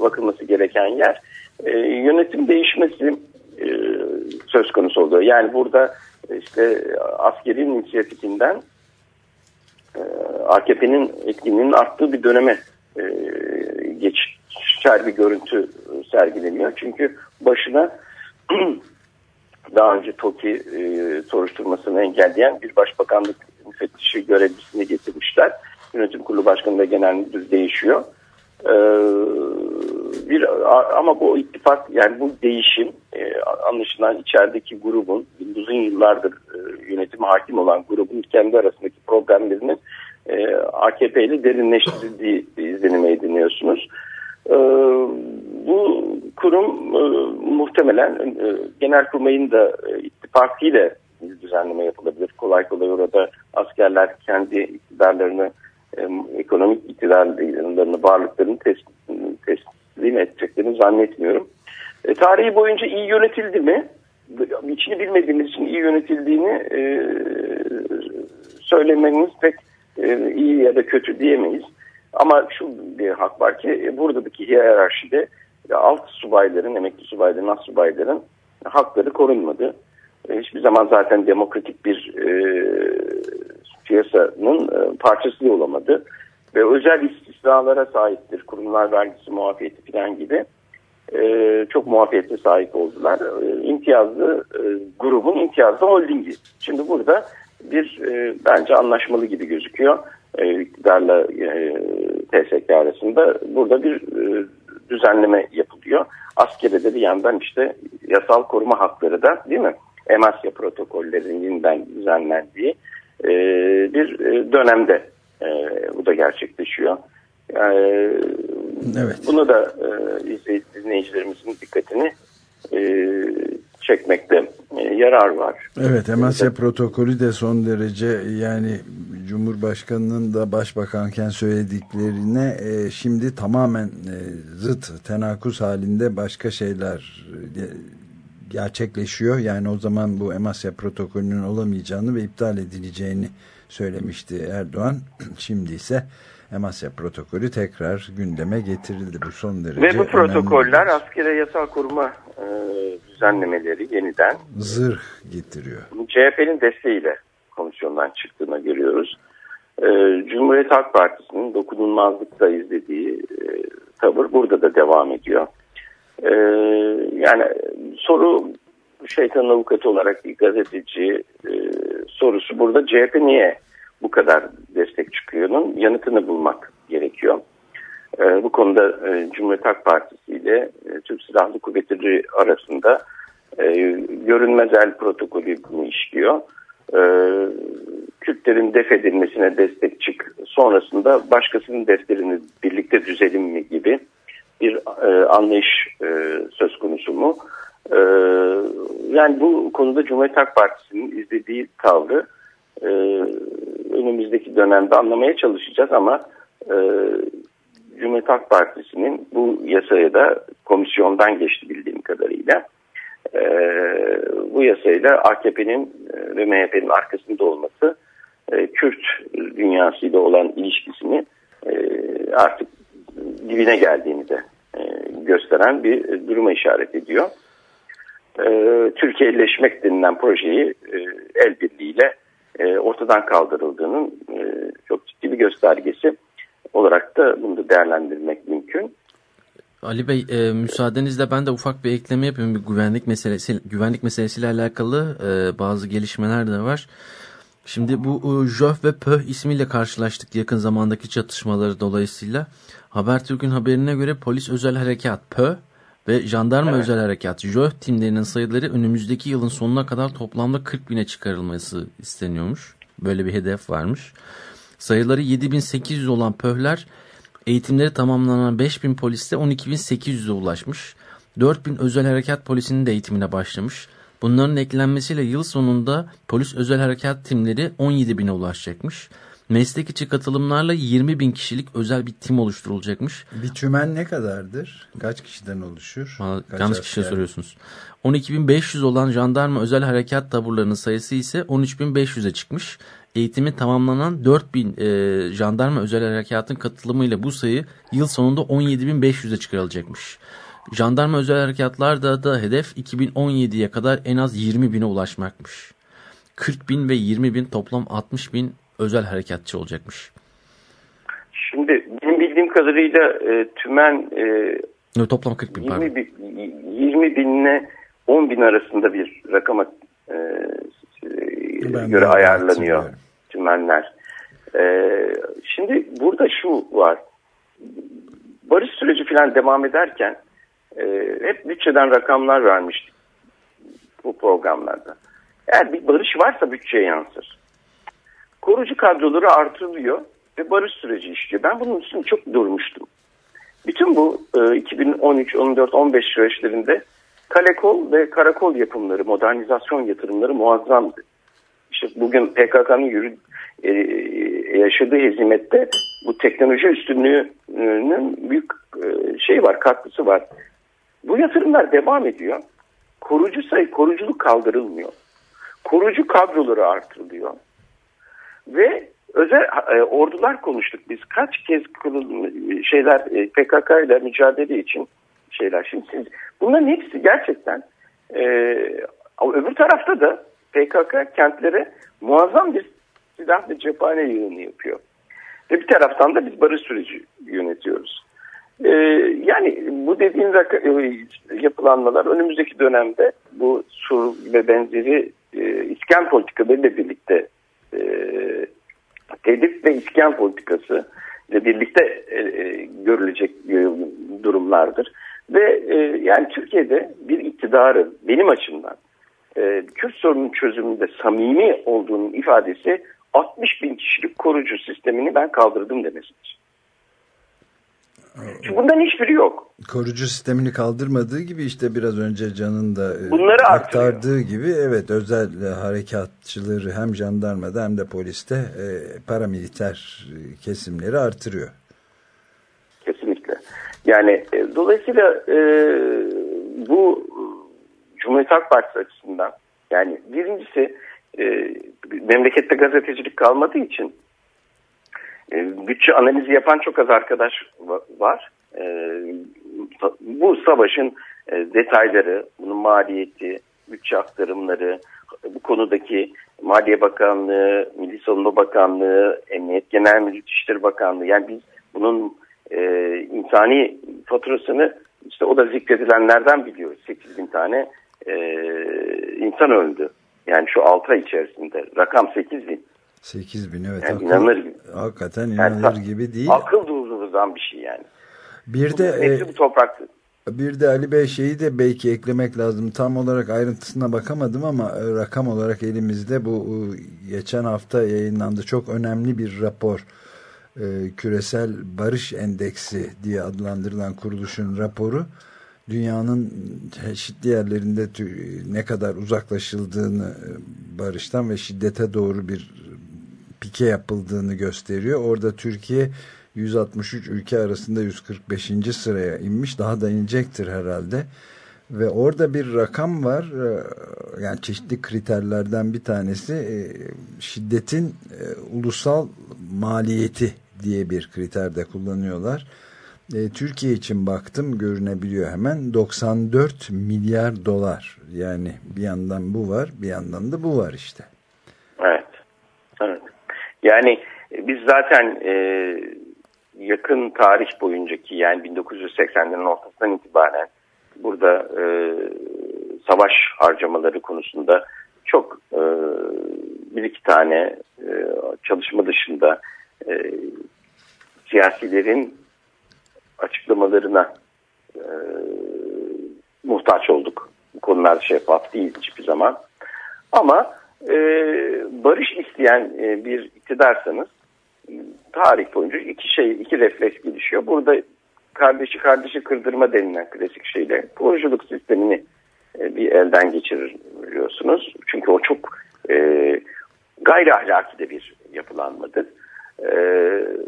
bakılması gereken yer. E, yönetim değişmesi e, söz konusu oluyor. Yani burada işte askeri inisiyatifinden e, AKP'nin etkinliğinin arttığı bir döneme e, geçer bir görüntü sergileniyor. Çünkü başına (clears throat) daha önce TOKİ e, soruşturmasını engelleyen bir başbakanlık müfettişi görevlisini getirmişler. Yönetim kurulu başkanı ve genel müdür değişiyor. Ee, bir ama bu ittifak yani bu değişim e, anlaşılan içerideki grubun uzun yıllardır e, yönetime hakim olan grubun kendi arasındaki problemlerinin e, AKP ile derinleştirildiği izlenime ediniyorsunuz. E, bu kurum e, muhtemelen e, Genelkurmay'ın da e, ittifakıyla bir düzenleme yapılabilir. Kolay kolay orada askerler kendi iktidarlarını e, ekonomik iktidarlarını, varlıklarını tes, teslim edeceklerini zannetmiyorum. E, tarihi boyunca iyi yönetildi mi? İçini bilmediğimiz için iyi yönetildiğini e, söylememiz pek e, iyi ya da kötü diyemeyiz. Ama şu bir hak var ki e, buradaki hiyerarşide e, alt subayların, emekli subayların, az subayların hakları korunmadı. E, hiçbir zaman zaten demokratik bir e, piyasanın e, parçası olamadı. Ve özel istisnalara sahiptir. Kurumlar vergisi muafiyeti falan gibi. E, çok muafiyete sahip oldular. E, imtiyazlı e, grubun imtiyazlı holdingi. Şimdi burada bir e, bence anlaşmalı gibi gözüküyor. E, iktidarla e, TSK arasında burada bir e, düzenleme yapılıyor. Askere de bir yandan işte yasal koruma hakları da değil mi? Emasya protokollerinin yeniden düzenlendiği e, bir e, dönemde e, bu da gerçekleşiyor. Yani, evet. Bunu da e, izleyicilerimizin dikkatini e, çekmekte e, yarar var. Evet Emasya protokolü de son derece yani Cumhurbaşkanı'nın da başbakanken söylediklerine e, şimdi tamamen e, zıt tenakuz halinde başka şeyler e, gerçekleşiyor. Yani o zaman bu Emasya protokolünün olamayacağını ve iptal edileceğini söylemişti Erdoğan. (clears throat) Şimdi ise Emasya protokolü tekrar gündeme getirildi. Bu son derece Ve bu protokoller askere yasal koruma e, düzenlemeleri yeniden zırh getiriyor. CHP'nin desteğiyle komisyondan çıktığını görüyoruz. E, Cumhuriyet Halk Partisi'nin dokunulmazlıkta izlediği e, tavır burada da devam ediyor. E, yani soru şeytanın avukatı olarak bir gazeteci e, sorusu burada CHP niye bu kadar destek çıkıyor'nun yanıtını bulmak gerekiyor. E, bu konuda e, Cumhuriyet Halk Partisi ile e, Türk Silahlı Kuvvetleri arasında e, görünmez el protokolü bunu işliyor. E, Kürtlerin def edilmesine destek çık sonrasında başkasının defterini birlikte düzelim mi gibi bir e, anlayış e, söz konusu mu? E, yani bu konuda Cumhuriyet Halk Partisi'nin izlediği tavrı e, önümüzdeki dönemde anlamaya çalışacağız ama e, Cumhuriyet Halk Partisi'nin bu yasaya da komisyondan geçti bildiğim kadarıyla. E, bu yasayla AKP'nin ve MHP'nin arkasında olması e, Kürt dünyasıyla olan ilişkisini e, artık dibine geldiğini de e, gösteren bir duruma işaret ediyor. E, Türkiye'leşmek denilen projeyi e, el birliğiyle e, ortadan kaldırıldığının e, çok ciddi bir göstergesi olarak da bunu da değerlendirmek mümkün. Ali Bey e, müsaadenizle ben de ufak bir ekleme yapayım. Bir güvenlik meselesi güvenlik meselesiyle alakalı e, bazı gelişmeler de var. Şimdi bu e, Jöf ve Pöh ismiyle karşılaştık yakın zamandaki çatışmaları dolayısıyla. Habertürk'ün haberine göre polis özel harekat Pöh ve jandarma evet. özel harekat Jöh timlerinin sayıları önümüzdeki yılın sonuna kadar toplamda 40 bine çıkarılması isteniyormuş. Böyle bir hedef varmış. Sayıları 7800 olan Pöhler eğitimleri tamamlanan 5000 poliste 12800'e ulaşmış. 4000 özel harekat polisinin de eğitimine başlamış. Bunların eklenmesiyle yıl sonunda polis özel harekat timleri 17 bine ulaşacakmış. Meslek içi katılımlarla 20 bin kişilik özel bir tim oluşturulacakmış. Bir tümen ne kadardır? Kaç kişiden oluşur? Ha, yanlış kişiye soruyorsunuz. 12.500 olan jandarma özel harekat taburlarının sayısı ise 13.500'e çıkmış. Eğitimi tamamlanan 4000 e, jandarma özel harekatın katılımıyla bu sayı yıl sonunda 17.500'e çıkarılacakmış. Jandarma özel harekatlarda da hedef 2017'ye kadar en az 20 bine ulaşmakmış. 40 bin ve 20 bin toplam 60 bin özel harekatçı olacakmış. Şimdi benim bildiğim kadarıyla e, tümen e, toplam 40 bin 20, bin, 20 binle 10 bin arasında bir rakama e, göre ayarlanıyor. Tümen çevirmenler. E, şimdi burada şu var. Barış süreci falan devam ederken e, hep bütçeden rakamlar vermiştik bu programlarda. Eğer bir barış varsa bütçeye yansır. Korucu kadroları artırılıyor ve barış süreci işliyor. Ben bunun üstünde çok durmuştum. Bütün bu e, 2013, 14, 15 süreçlerinde kalekol ve karakol yapımları, modernizasyon yatırımları muazzamdı. İşte bugün PKK'nın yürü, e, yaşadığı hizmette bu teknoloji üstünlüğünün büyük e, şey var, katkısı var. Bu yatırımlar devam ediyor. Korucu sayı, koruculuk kaldırılmıyor. Korucu kadroları artırılıyor. Ve özel e, ordular konuştuk biz. Kaç kez kurul, şeyler e, PKK ile mücadele için şeyler. Şimdi siz bunların hepsi gerçekten e, öbür tarafta da PKK kentlere muazzam bir silah ve cephane yığını yapıyor. Ve bir taraftan da biz barış süreci yönetiyoruz. Ee, yani bu dediğin e, yapılanmalar önümüzdeki dönemde bu sur ve benzeri e, iskan politikalarıyla birlikte e, tedbir ve iskan politikası ile birlikte e, e, görülecek e, durumlardır. Ve e, yani Türkiye'de bir iktidarı benim açımdan e, Kürt sorunun çözümünde samimi olduğunun ifadesi 60 bin kişilik korucu sistemini ben kaldırdım demesidir. Çünkü bundan hiçbiri yok. Korucu sistemini kaldırmadığı gibi işte biraz önce Can'ın da e, Bunları aktardığı gibi evet özel e, harekatçıları hem jandarmada hem de poliste e, paramiliter e, kesimleri artırıyor. Kesinlikle. Yani e, dolayısıyla e, bu Cumhuriyet Halk Partisi açısından yani birincisi e, memlekette gazetecilik kalmadığı için e, bütçe analizi yapan çok az arkadaş var. E, bu savaşın e, detayları, bunun maliyeti, bütçe aktarımları, bu konudaki Maliye Bakanlığı, Milli Savunma Bakanlığı, Emniyet Genel Müdürlüğü İşleri Bakanlığı yani biz bunun e, insani faturasını işte o da zikredilenlerden biliyoruz. 8 bin tane e, insan öldü. Yani şu 6 ay içerisinde rakam 8 bin. 8 bin evet. Yani akıl, inanılır gibi. Hakikaten inanılır Yani gibi değil. Akıl durduruzdan bir şey yani. Bir de e, bu topraktı. bir de Ali Bey şeyi de belki eklemek lazım. Tam olarak ayrıntısına bakamadım ama e, rakam olarak elimizde bu e, geçen hafta yayınlandı. Çok önemli bir rapor. E, Küresel Barış Endeksi diye adlandırılan kuruluşun raporu dünyanın çeşitli yerlerinde ne kadar uzaklaşıldığını e, barıştan ve şiddete doğru bir pike yapıldığını gösteriyor. Orada Türkiye 163 ülke arasında 145. sıraya inmiş. Daha da inecektir herhalde. Ve orada bir rakam var. Ee, Yani çeşitli kriterlerden bir tanesi e, şiddetin e, ulusal maliyeti diye bir kriterde kullanıyorlar. E, Türkiye için baktım görünebiliyor hemen 94 milyar dolar. Yani bir yandan bu var bir yandan da bu var işte. Evet. evet. Yani biz zaten e, yakın tarih boyuncaki yani 1980'lerin ortasından itibaren burada e, savaş harcamaları konusunda çok e, bir iki tane e, çalışma dışında e, siyasilerin açıklamalarına e, muhtaç olduk. Bu konular şeffaf değil hiçbir zaman. Ama e, barış isteyen e, bir iktidarsanız tarih boyunca iki şey, iki refleks gelişiyor. Burada kardeşi kardeşi kırdırma denilen klasik şeyle koruculuk sistemini e, bir elden geçiriyorsunuz. Çünkü o çok e, gayri ahlaki de bir yapılanmadır. E,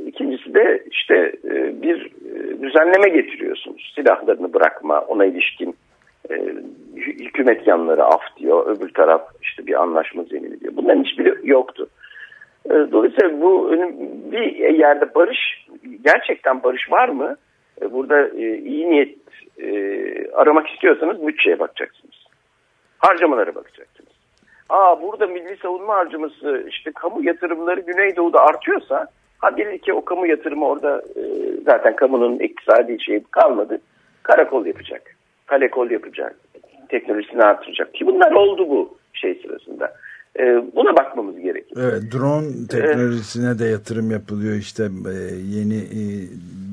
ikincisi de işte e, bir e, düzenleme getiriyorsunuz. Silahlarını bırakma, ona ilişkin e, hü- hükümet yanları af diyor, öbür taraf işte bir anlaşma zemini diyor. Bunların hiçbiri yoktu. E, Dolayısıyla bu bir yerde barış, gerçekten barış var mı? E, Burada iyi niyet aramak istiyorsanız bütçeye bakacaksınız. Harcamalara bakacaksınız. Aa burada milli savunma harcaması işte kamu yatırımları Güneydoğu'da artıyorsa ha bilir ki o kamu yatırımı orada e, zaten kamunun iktisadi şeyi kalmadı. Karakol yapacak. Kalekol yapacak. Teknolojisini artıracak. Ki bunlar oldu bu şey sırasında. E, buna bakmamız gerekiyor. Evet, drone teknolojisine de yatırım yapılıyor işte e, yeni e,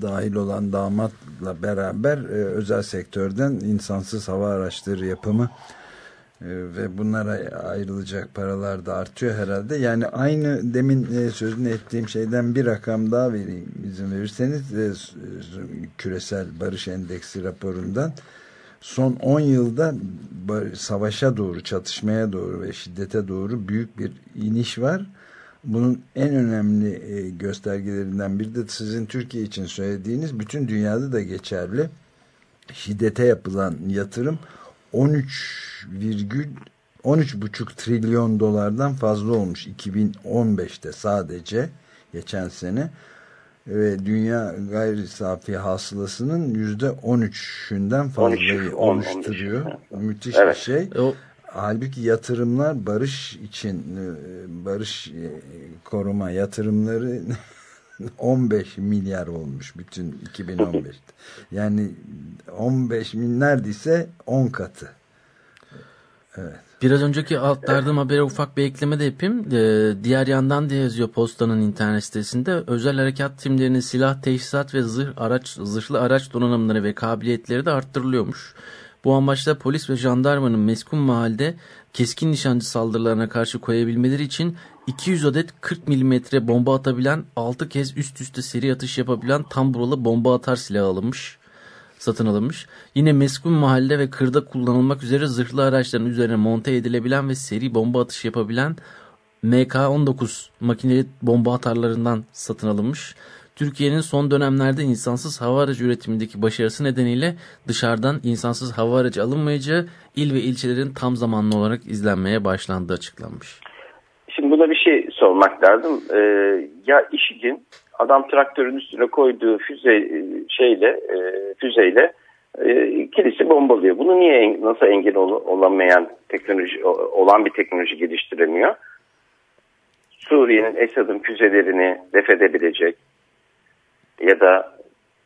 dahil olan damatla beraber e, özel sektörden insansız hava araçları yapımı e, ve bunlara ayrılacak paralar da artıyor herhalde. Yani aynı demin e, sözünü ettiğim şeyden bir rakam daha vereyim izin verirseniz e, s- küresel barış endeksi raporundan son 10 yılda savaşa doğru, çatışmaya doğru ve şiddete doğru büyük bir iniş var. Bunun en önemli e, göstergelerinden biri de sizin Türkiye için söylediğiniz bütün dünyada da geçerli. Şiddete yapılan yatırım 13 virgül 13,5 trilyon dolardan fazla olmuş 2015'te sadece geçen sene ve dünya gayri safi hasılasının yüzde 13'ünden fazlayı 13, 10, oluşturuyor. 15. Müthiş Evet. bir şey. O Halbuki yatırımlar barış için e, barış e, koruma yatırımları (laughs) 15 milyar olmuş bütün 2015'te. Yani 15 bin neredeyse 10 katı. Biraz önceki aktarduğım habere ufak bir ekleme de yapayım. Ee, diğer yandan da yazıyor Posta'nın internet sitesinde. Özel harekat timlerinin silah, teçhizat ve zırh araç, zırhlı araç donanımları ve kabiliyetleri de arttırılıyormuş. Bu amaçla polis ve jandarmanın meskun mahalde keskin nişancı saldırılarına karşı koyabilmeleri için 200 adet 40 milimetre bomba atabilen 6 kez üst üste seri atış yapabilen tam buralı bomba atar silahı alınmış satın alınmış. Yine meskun mahalle ve kırda kullanılmak üzere zırhlı araçların üzerine monte edilebilen ve seri bomba atışı yapabilen MK-19 makineli bomba atarlarından satın alınmış. Türkiye'nin son dönemlerde insansız hava aracı üretimindeki başarısı nedeniyle dışarıdan insansız hava aracı alınmayacağı il ve ilçelerin tam zamanlı olarak izlenmeye başlandığı açıklanmış. Şimdi buna bir şey sormak lazım. Ee, ya IŞİD'in adam traktörün üstüne koyduğu füze e, şeyle e, füzeyle e, kilisi bombalıyor. Bunu niye nasıl engel ol- olamayan teknoloji olan bir teknoloji geliştiremiyor? Suriye'nin Esad'ın füzelerini def edebilecek ya da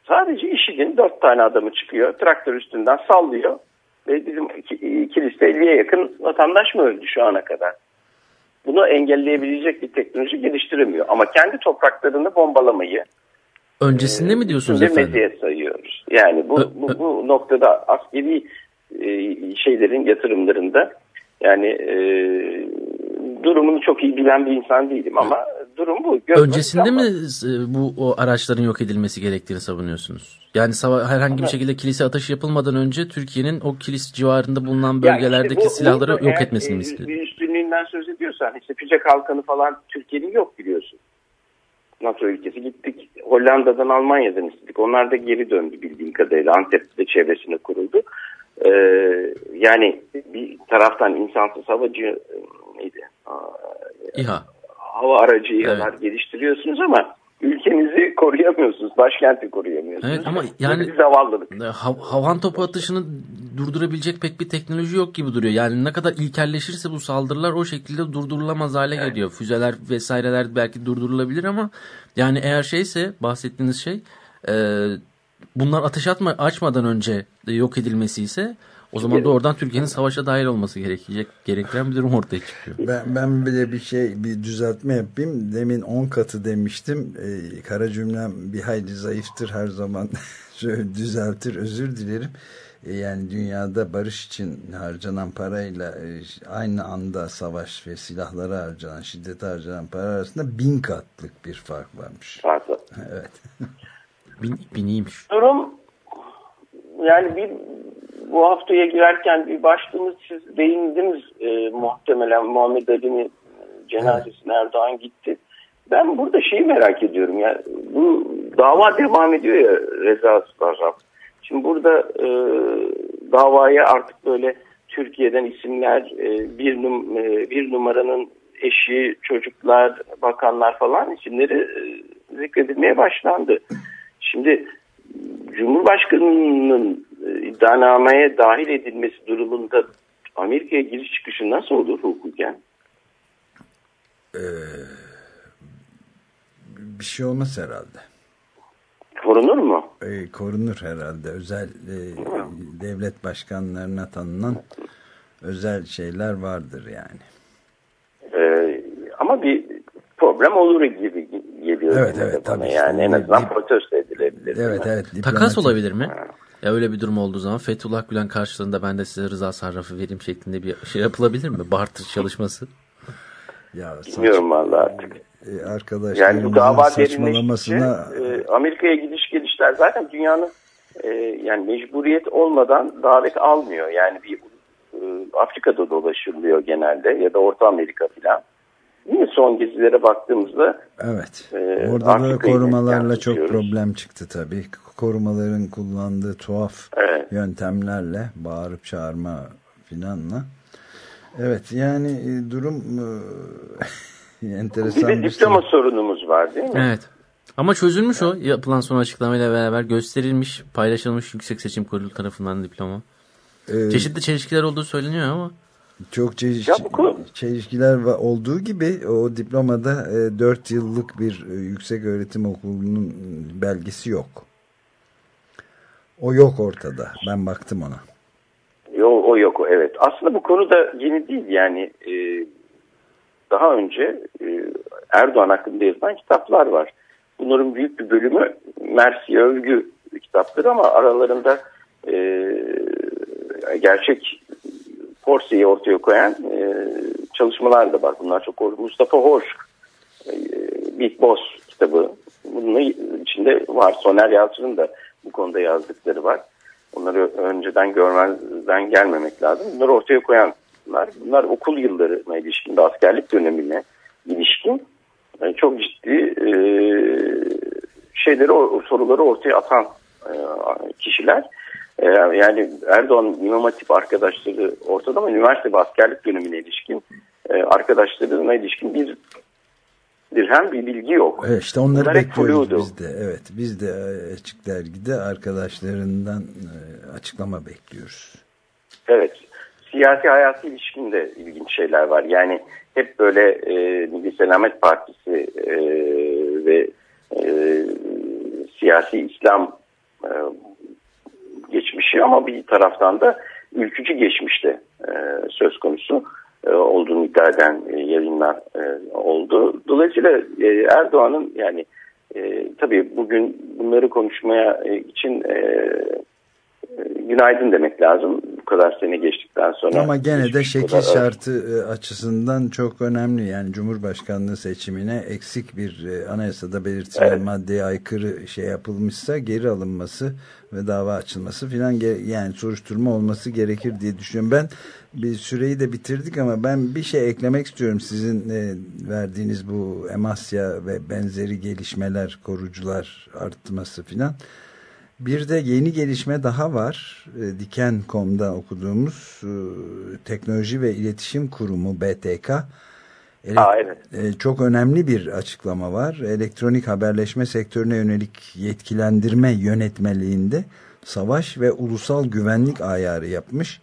sadece IŞİD'in dört tane adamı çıkıyor traktör üstünden sallıyor ve bizim ki- kiliste 50'ye yakın vatandaş mı öldü şu ana kadar? Bunu engelleyebilecek bir teknoloji geliştiremiyor. Ama kendi topraklarını bombalamayı Öncesinde mi diyorsunuz bir efendim? sayıyoruz. Yani bu, bu, bu noktada askeri e, şeylerin yatırımlarında yani e, durumunu çok iyi bilen bir insan değilim ama durum bu. Göz Öncesinde mi ama- e, bu o araçların yok edilmesi gerektiğini savunuyorsunuz? Yani herhangi bir şekilde kilise ateşi yapılmadan önce Türkiye'nin o kilis civarında bulunan Yani bölgelerdeki işte bu- silahları bu yok etmesini mi e, istiyor? Bir üstünlüğünden söz ediyorsan işte füze kalkanı falan Türkiye'nin yok biliyorsun. NATO ülkesi gittik Hollanda'dan Almanya'dan istedik. Onlar da geri döndü bildiğim kadarıyla Antep'te çevresine kuruldu. Ee, yani bir taraftan insansız havacı e, neydi? İHA. hava aracı İHA'lar geliştiriyorsunuz ama ülkenizi koruyamıyorsunuz. Başkenti koruyamıyorsunuz. Evet ama yani bir zavallılık. e, hav- havan topu atışını durdurabilecek pek bir teknoloji yok gibi duruyor. Yani ne kadar ilkelleşirse bu saldırılar o şekilde durdurulamaz hale geliyor. Füzeler vesaireler belki durdurulabilir ama yani eğer şeyse bahsettiğiniz şey e, bunlar ateş atma, açmadan önce yok edilmesi ise o zaman da oradan Türkiye'nin savaşa dahil olması gerekecek gerektiren bir durum ortaya çıkıyor. Ben, ben bile bir şey bir düzeltme yapayım. Demin 10 katı demiştim. Ee, kara cümlem bir hayli zayıftır her zaman. (laughs) Şöyle düzeltir özür dilerim. Ee, yani dünyada barış için harcanan parayla e, aynı anda savaş ve silahlara harcanan, şiddete harcanan para arasında bin katlık bir fark varmış. Fazla. (laughs) Evet. Bin, biniymiş. durum yani bir bu haftaya girerken bir başlığımız siz değindiniz e, muhtemelen Muhammed Ali'nin e, cenazesine Erdoğan gitti. Ben burada şeyi merak ediyorum ya bu dava devam ediyor ya Reza Sarraf. Şimdi burada e, davaya artık böyle Türkiye'den isimler e, bir, num, e, bir numaranın eşi, çocuklar, bakanlar falan isimleri e, zikredilmeye başlandı. Şimdi Cumhurbaşkanı'nın iddianameye dahil edilmesi durumunda Amerika'ya giriş çıkışı nasıl olur hukuken? Ee, bir şey olmaz herhalde. Korunur mu? Ee, korunur herhalde. Özel e, devlet başkanlarına tanınan özel şeyler vardır yani. ama bir problem olur gibi geliyor. Evet, evet, tabii. Yani en azından protesto edilebilir. Evet evet. Takas diplomatik- olabilir mi? Ya öyle bir durum olduğu zaman Fethullah Gülen karşılığında ben de size rıza sarrafı vereyim şeklinde bir şey yapılabilir mi? Barter çalışması. Ya, Bilmiyorum vallahi artık. e, arkadaşlarımızın Yani bu dava saçmalamasına e, Amerika'ya gidiş gelişler zaten dünyanın e, yani mecburiyet olmadan davet almıyor. Yani bir e, Afrika'da dolaşılıyor genelde ya da Orta Amerika filan. Yine son gezilere baktığımızda Evet. Ee, Orada da korumalarla çok tutuyoruz. problem çıktı tabii. Korumaların kullandığı tuhaf Evet. yöntemlerle bağırıp çağırma filanla. Evet yani e, durum e, (laughs) bir enteresan de bir diploma şey. sorunumuz var değil mi? Evet. Ama çözülmüş o. Yapılan son açıklamayla beraber gösterilmiş, paylaşılmış Yüksek Seçim Kurulu tarafından diploma. Ee, Çeşitli çelişkiler olduğu söyleniyor ama çok çeliş- Ya bu çelişkiler olduğu gibi o diplomada e, 4 yıllık bir e, yüksek öğretim okulunun belgesi yok. O yok ortada. Ben baktım ona. Yo, o yok o evet. Aslında bu konu da yeni değil yani e, daha önce e, Erdoğan hakkında yazılan kitaplar var. Bunların büyük bir bölümü Mersi övgü kitapları ama aralarında e, gerçek Porsi'yi ortaya koyan e, çalışmalar da var. Bunlar çok or- Mustafa Hoş e, Big Boss kitabı. Bunun içinde var. Soner Yalçın'ın da bu konuda yazdıkları var. Onları önceden görmezden gelmemek lazım. Bunları ortaya koyanlar, bunlar okul yıllarına ilişkin de askerlik dönemine ilişkin e, çok ciddi e, şeyleri, soruları ortaya atan e, kişiler. E, yani Erdoğan İmam Hatip arkadaşları ortada ama üniversite ve askerlik dönemine ilişkin e, arkadaşlarına ilişkin bir dirhem bir bilgi yok. Evet, işte onları Bunlar bekliyoruz biz de. Evet, biz de e, Açık Dergi'de arkadaşlarından e, açıklama bekliyoruz. Evet. Siyasi hayatı ilişkinde ilginç şeyler var. Yani hep böyle e, Milli Selamet Partisi e, ve e, siyasi İslam e, geçmişi ama bir taraftan da ülkücü geçmişte e, söz konusu e, olduğunu iddia eden e, yayınlar e, oldu. Dolayısıyla Erdoğan'ın yani tabii bugün bunları konuşmaya için günaydın demek lazım. Bu kadar sene geçtikten sonra. Ama gene de Geçmiş şekil şartı e, açısından çok önemli. Yani Cumhurbaşkanlığı seçimine eksik bir e, anayasada belirtilen Evet. maddeye aykırı şey yapılmışsa geri alınması ve dava açılması filan yani soruşturma olması gerekir diye düşünüyorum. Ben bir süreyi de bitirdik ama ben bir şey eklemek istiyorum. Sizin e, verdiğiniz bu Emasya ve benzeri gelişmeler, korucular artması filan. Bir de yeni gelişme daha var. E, Diken.com'da okuduğumuz e, Teknoloji ve İletişim Kurumu BTK. Ele- Aa, evet. e, çok önemli bir açıklama var. Elektronik haberleşme sektörüne yönelik yetkilendirme yönetmeliğinde savaş ve ulusal güvenlik ayarı yapmış.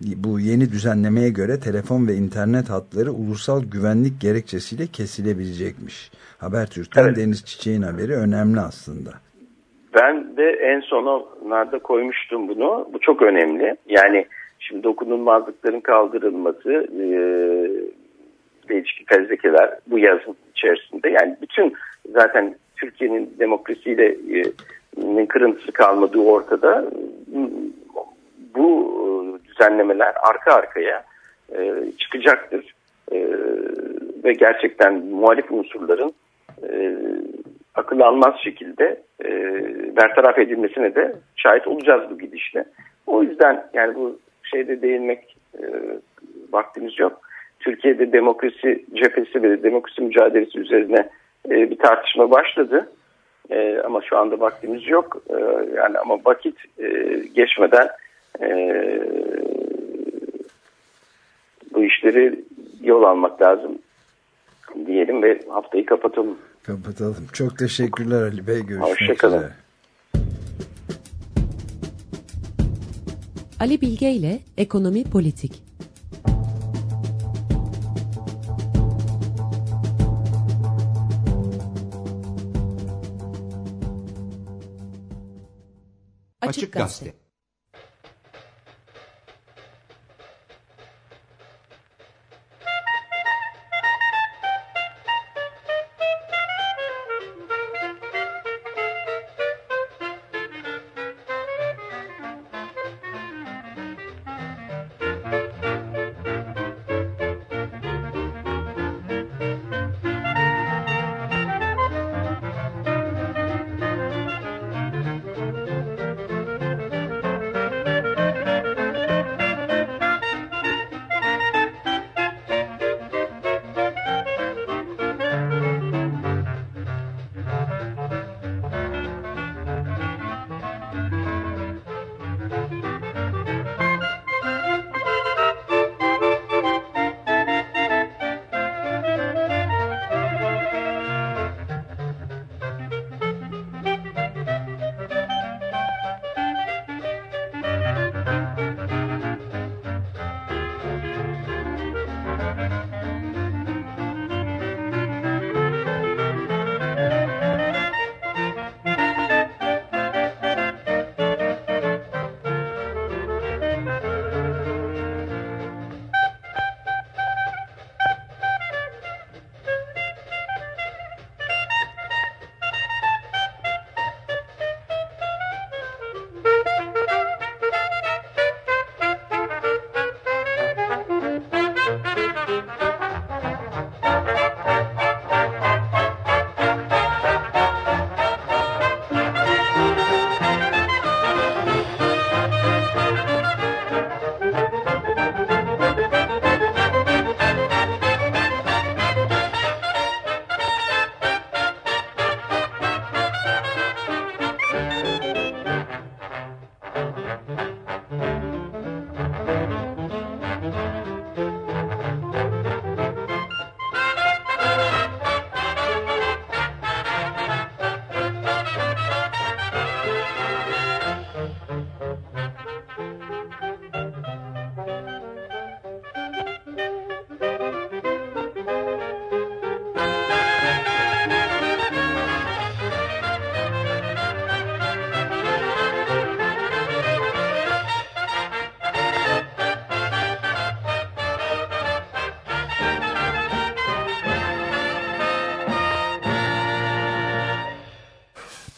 Bu yeni düzenlemeye göre telefon ve internet hatları ulusal güvenlik gerekçesiyle kesilebilecekmiş. Habertürk'ten Evet. Deniz Çiçek'in haberi önemli aslında. Ben de en sonlarda koymuştum bunu. Bu çok önemli. Yani şimdi dokunulmazlıkların kaldırılması e, ilişkin fezlekeler bu yazın içerisinde. Yani bütün zaten Türkiye'nin demokrasiyle e, kırıntısı kalmadığı ortada. Bu e, düzenlemeler arka arkaya çıkacaktır. Ve gerçekten muhalif unsurların akıl almaz şekilde e, bertaraf edilmesine de şahit olacağız bu gidişle. O yüzden yani bu şeyde değinmek e, vaktimiz yok. Türkiye'de demokrasi cephesi ve demokrasi mücadelesi üzerine e, bir tartışma başladı. E, ama şu anda vaktimiz yok. E, yani ama vakit e, geçmeden e, bu işleri yol almak lazım diyelim ve haftayı kapatalım. Kapatalım. Çok teşekkürler Ali Bey. Görüşmek Hoşçakalın. üzere. Ali Bilge ile Ekonomi Politik. Açık Gazete.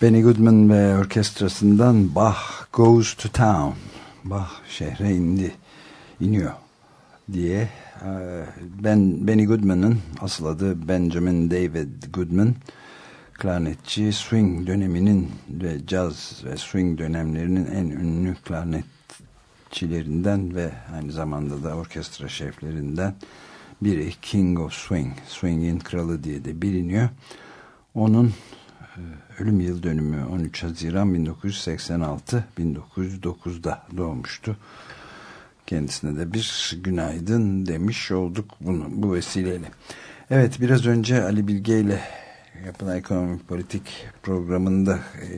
Benny Goodman ve orkestrasından Bach Goes to Town. Bach şehre indi, iniyor diye. e, Ben Benny Goodman'ın asıl adı Benjamin David Goodman. Klarnetçi swing döneminin ve caz ve swing dönemlerinin en ünlü klarnetçilerinden ve aynı zamanda da orkestra şeflerinden biri King of Swing, Swing'in kralı diye de biliniyor. Onun e, ölüm yıl dönümü 13 Haziran 1986 1909'da doğmuştu. Kendisine de bir günaydın demiş olduk bunu bu vesileyle. Evet biraz önce Ali Bilge ile yapılan ekonomik politik programında e,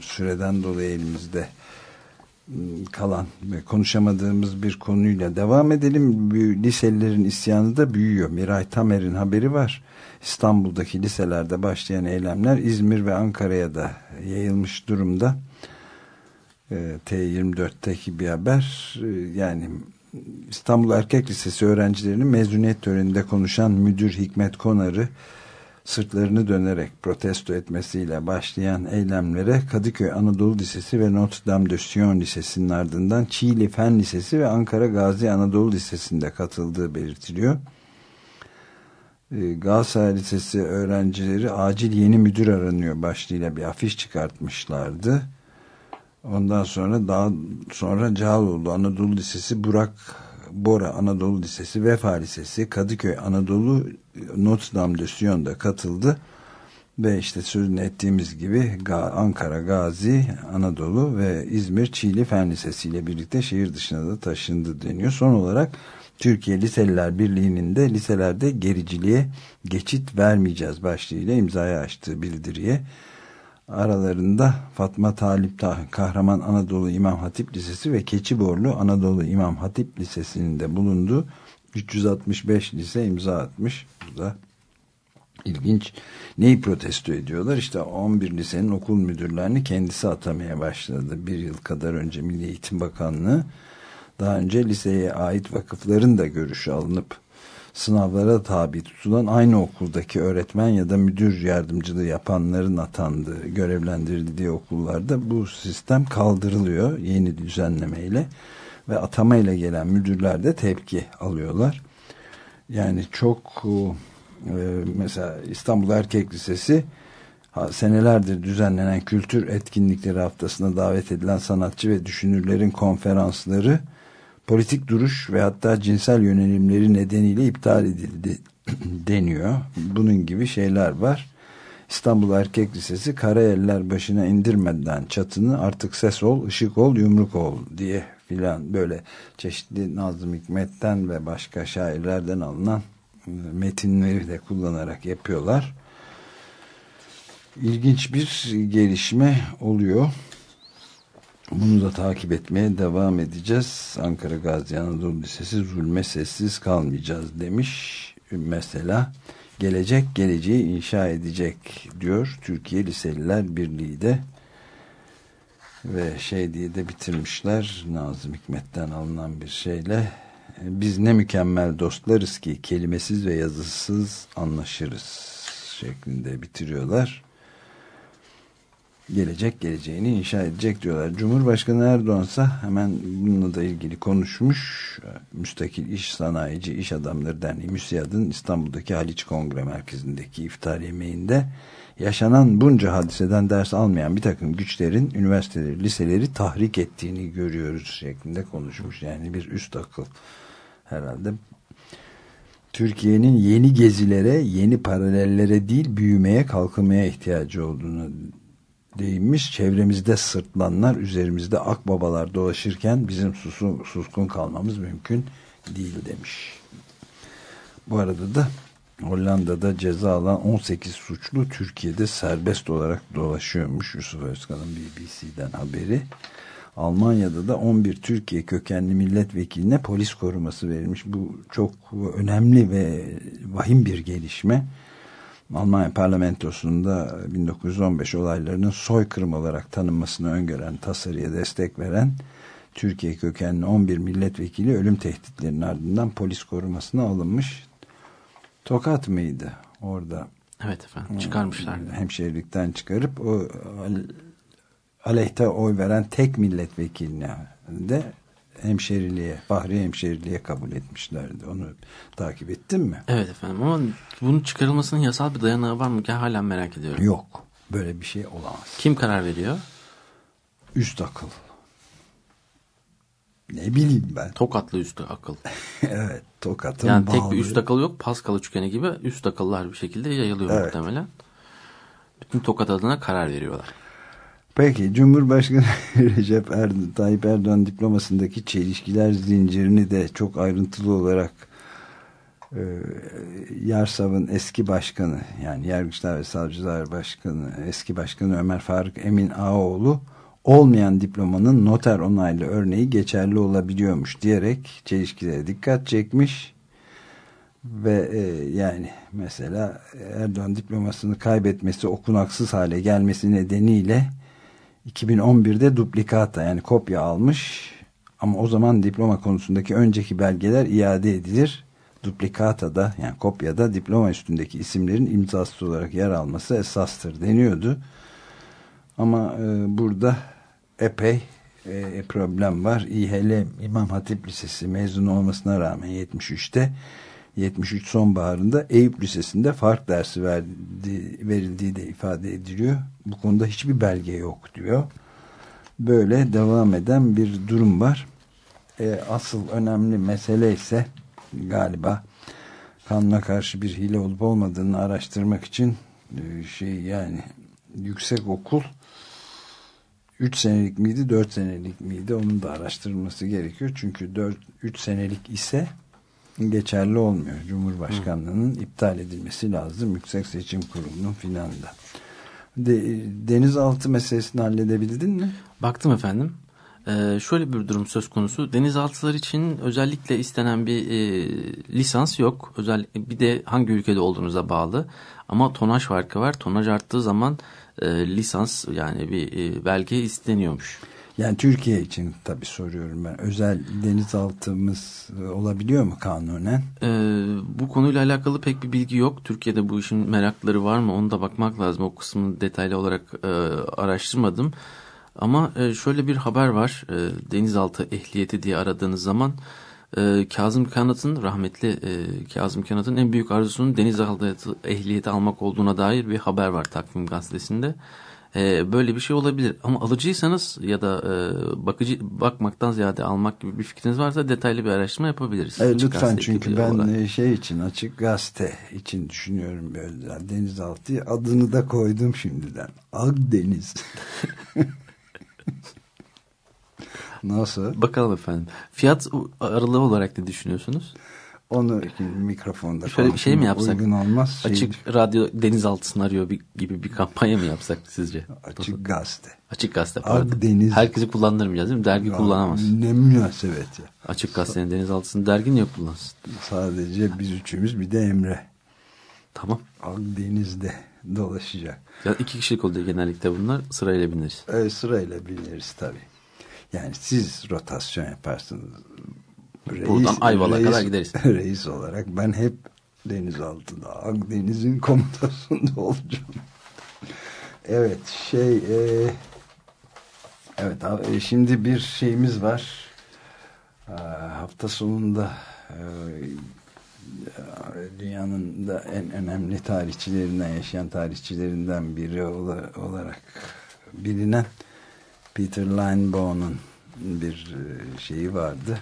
süreden dolayı elimizde m, kalan ve konuşamadığımız bir konuyla devam edelim. Liselilerin isyanı da büyüyor. Miray Tamer'in haberi var. İstanbul'daki liselerde başlayan eylemler İzmir ve Ankara'ya da yayılmış durumda. Ee, T24'teki bir haber. Ee, Yani İstanbul Erkek Lisesi öğrencilerinin mezuniyet töreninde konuşan müdür Hikmet Konar'ı sırtlarını dönerek protesto etmesiyle başlayan eylemlere Kadıköy Anadolu Lisesi ve Notre Dame de Sion Lisesi'nin ardından Çiğli Fen Lisesi ve Ankara Gazi Anadolu Lisesi'nde katıldığı belirtiliyor. Ee, Galatasaray Lisesi öğrencileri acil yeni müdür aranıyor başlığıyla bir afiş çıkartmışlardı. Ondan sonra daha sonra Cağaloğlu Anadolu Lisesi, Burak Bora Anadolu Lisesi, Vefa Lisesi, Kadıköy Anadolu Notre de Sion'da katıldı. Ve işte sözünü ettiğimiz gibi Ankara, Gazi, Anadolu ve İzmir Çiğli Fen Lisesi ile birlikte şehir dışına da taşındı deniyor. Son olarak Türkiye Liseliler Birliği'nin de liselerde gericiliğe geçit vermeyeceğiz başlığıyla imzaya açtığı bildiriye aralarında Fatma Talip Kahraman Anadolu İmam Hatip Lisesi ve Keçiborlu Anadolu İmam Hatip Lisesi'nin de bulunduğu 365 lise imza atmış. Bu da ilginç. Neyi protesto ediyorlar? İşte 11 lisenin okul müdürlerini kendisi atamaya başladı. Bir yıl kadar önce Milli Eğitim Bakanlığı daha önce liseye ait vakıfların da görüşü alınıp sınavlara tabi tutulan aynı okuldaki öğretmen ya da müdür yardımcılığı yapanların atandığı, görevlendirildiği okullarda bu sistem kaldırılıyor yeni düzenlemeyle ve atamayla gelen müdürler de tepki alıyorlar. Yani çok e, mesela İstanbul Erkek Lisesi senelerdir düzenlenen kültür etkinlikleri haftasına davet edilen sanatçı ve düşünürlerin konferansları politik duruş ve hatta cinsel yönelimleri nedeniyle iptal edildi (clears throat) deniyor. Bunun gibi şeyler var. İstanbul Erkek Lisesi Karayeller başına indirmeden çatını artık ses ol, ışık ol, yumruk ol diye filan böyle çeşitli Nazım Hikmet'ten ve başka şairlerden alınan e, metinleri de kullanarak yapıyorlar. İlginç bir gelişme oluyor. Bunu da takip etmeye devam edeceğiz. Ankara Gazi Anadolu Lisesi zulme sessiz kalmayacağız demiş. Mesela gelecek geleceği inşa edecek diyor Türkiye Liseliler Birliği de ve şey diye de bitirmişler Nazım Hikmet'ten alınan bir şeyle biz ne mükemmel dostlarız ki kelimesiz ve yazısız anlaşırız şeklinde bitiriyorlar gelecek geleceğini inşa edecek diyorlar. Cumhurbaşkanı Erdoğan ise hemen bununla da ilgili konuşmuş. Müstakil İş Sanayici İş Adamları Derneği MÜSİAD'ın İstanbul'daki Haliç Kongre Merkezi'ndeki iftar yemeğinde yaşanan bunca hadiseden ders almayan bir takım güçlerin üniversiteleri, liseleri tahrik ettiğini görüyoruz şeklinde konuşmuş. Yani bir üst akıl herhalde Türkiye'nin yeni gezilere, yeni paralellere değil büyümeye, kalkınmaya ihtiyacı olduğunu değinmiş. Çevremizde sırtlanlar, üzerimizde akbabalar dolaşırken bizim susun, suskun kalmamız mümkün değil demiş. Bu arada da Hollanda'da ceza alan 18 suçlu Türkiye'de serbest olarak dolaşıyormuş. Yusuf Özkan'ın BBC'den haberi. Almanya'da da 11 Türkiye kökenli milletvekiline polis koruması verilmiş. Bu çok önemli ve vahim bir gelişme. Almanya parlamentosunda 1915 olaylarının soykırım olarak tanınmasını öngören tasarıya destek veren Türkiye kökenli 11 milletvekili ölüm tehditlerinin ardından polis korumasına alınmış. Tokat mıydı orada? Evet efendim çıkarmışlardı. Hemşehrilikten çıkarıp o aleyhte oy veren tek milletvekiline de hemşeriliğe, Fahri hemşeriliğe kabul etmişlerdi. Onu takip ettin mi? Evet efendim ama bunun çıkarılmasının yasal bir dayanağı var mı? Hala merak ediyorum. Yok. Böyle bir şey olamaz. Kim karar veriyor? Üst akıl. Ne bileyim ben. Tokatlı üst akıl. (laughs) evet. Tokatın Yani bağlı. tek bir üst akıl yok. Pascal üçgeni gibi üst akıllar bir şekilde yayılıyor Evet. muhtemelen. Bütün Tokat adına karar veriyorlar. Peki Cumhurbaşkanı (laughs) Recep Erdoğan, Tayyip Erdoğan diplomasındaki çelişkiler zincirini de çok ayrıntılı olarak e, Yarsav'ın eski başkanı yani Yargıçlar ve Savcılar Başkanı eski başkanı Ömer Faruk Emin Ağoğlu olmayan diplomanın noter onaylı örneği geçerli olabiliyormuş diyerek çelişkilere dikkat çekmiş ve e, yani mesela Erdoğan diplomasını kaybetmesi okunaksız hale gelmesi nedeniyle 2011'de duplikata yani kopya almış ama o zaman diploma konusundaki önceki belgeler iade edilir. Duplikata yani kopyada diploma üstündeki isimlerin imzasız olarak yer alması esastır deniyordu. Ama e, burada epey e, problem var. İHL İmam Hatip Lisesi mezunu olmasına rağmen 73'te 73 sonbaharında Eyüp Lisesi'nde fark dersi verdi, verildiği de ifade ediliyor. Bu konuda hiçbir belge yok diyor. Böyle devam eden bir durum var. E, asıl önemli mesele ise galiba kanuna karşı bir hile olup olmadığını araştırmak için e, şey yani yüksek okul 3 senelik miydi 4 senelik miydi onun da araştırılması gerekiyor. Çünkü 4, 3 senelik ise geçerli olmuyor. Cumhurbaşkanlığının iptal edilmesi lazım. Yüksek Seçim Kurulu'nun filan da. De, denizaltı meselesini halledebildin mi? Baktım efendim. Ee, şöyle bir durum söz konusu. Denizaltılar için özellikle istenen bir e, lisans yok. Özel bir de hangi ülkede olduğunuza bağlı. Ama tonaj farkı var. Tonaj arttığı zaman e, lisans yani bir e, belge isteniyormuş. Yani Türkiye için tabii soruyorum ben. Özel denizaltımız e, olabiliyor mu kanunen? Ee, bu konuyla alakalı pek bir bilgi yok. Türkiye'de bu işin merakları var mı? Onu da bakmak lazım. O kısmını detaylı olarak e, araştırmadım. Ama e, şöyle bir haber var. E, denizaltı ehliyeti diye aradığınız zaman e, Kazım Kanat'ın rahmetli e, Kazım Kanat'ın en büyük arzusunun denizaltı ehliyeti almak olduğuna dair bir haber var Takvim Gazetesi'nde. E, böyle bir şey olabilir ama alıcıysanız ya da e, bakıcı bakmaktan ziyade almak gibi bir fikriniz varsa detaylı bir araştırma yapabiliriz. E, Açık lütfen çünkü ben olarak. e, şey için açık gazete için düşünüyorum böyle denizaltı adını da koydum şimdiden. Akdeniz. (laughs) Nasıl? Bakalım efendim. Fiyat aralığı olarak ne düşünüyorsunuz? Onu mikrofonda Şöyle bir şey mi yapsak? Uygun olmaz. Şey, Açık radyo denizaltısını arıyor bir- gibi bir kampanya mı yapsak sizce? açık gazete. Açık gazete pardon. Akdeniz. Herkesi kullandırmayacağız değil mi? Dergi kullanamaz. Ne münasebet ya. Açık gazetenin denizaltısını dergi niye kullansın? Sadece biz üçümüz bir de Emre. Tamam. Akdeniz'de dolaşacak. Ya iki kişilik oluyor genellikle bunlar. Sırayla bineriz. E, sırayla bineriz tabii. Yani siz rotasyon yaparsınız. Buradan Ayvalık'a kadar gideriz. (laughs) Reis olarak ben hep denizaltıda Akdeniz'in komutasında (laughs) olacağım. Evet şey e, evet a- e, şimdi bir şeyimiz var. E, hafta sonunda e, dünyanın da en önemli tarihçilerinden yaşayan tarihçilerinden biri ola- olarak bilinen Peter Linebaugh'un bir e, şeyi vardı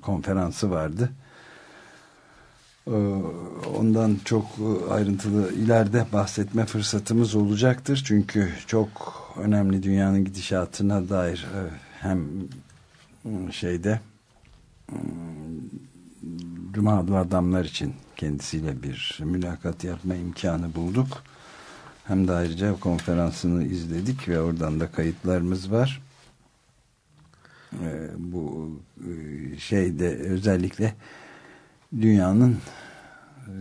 konferansı vardı Ee, ondan çok e, ayrıntılı ileride bahsetme fırsatımız olacaktır çünkü çok önemli dünyanın gidişatına dair e, hem mm, şeyde Cuma adlı adamlar için kendisiyle bir mülakat yapma imkanı bulduk. Hem de ayrıca konferansını izledik ve oradan da kayıtlarımız var. E, bu e, şeyde özellikle dünyanın e,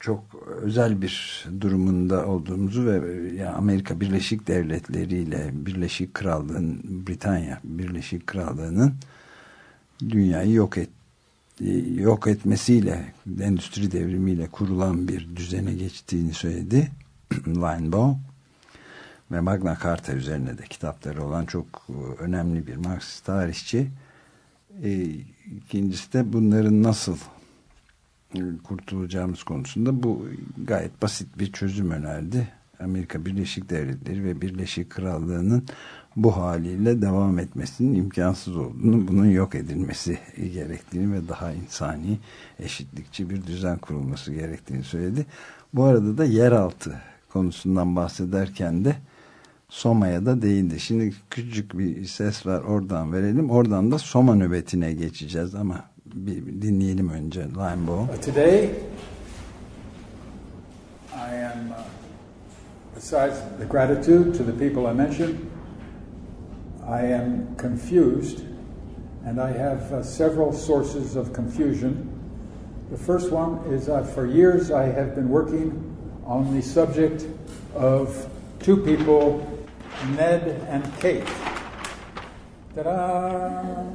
çok özel bir durumunda olduğumuzu ve Amerika Birleşik Devletleri ile Birleşik Krallığın Britanya Birleşik Krallığı'nın dünyayı yok et yok etmesiyle endüstri devrimiyle kurulan bir düzene geçtiğini söyledi (clears throat) Weinbaum ve Magna Carta üzerine de kitapları olan çok önemli bir Marksist tarihçi e, ikincisi de bunların nasıl kurtulacağımız konusunda bu gayet basit bir çözüm önerdi. Amerika Birleşik Devletleri ve Birleşik Krallığı'nın bu haliyle devam etmesinin imkansız olduğunu, bunun yok edilmesi gerektiğini ve daha insani, eşitlikçi bir düzen kurulması gerektiğini söyledi. Bu arada da yeraltı konusundan bahsederken de Soma'ya da değindi. Şimdi küçük bir ses var oradan verelim. Oradan da Soma nöbetine geçeceğiz ama bir dinleyelim önce Limbo. Today I am uh, besides the gratitude to the people I mentioned I am confused and I have uh, several sources of confusion. The first one is uh, for years I have been working on the subject of two people, Ned and Kate. Ta-da!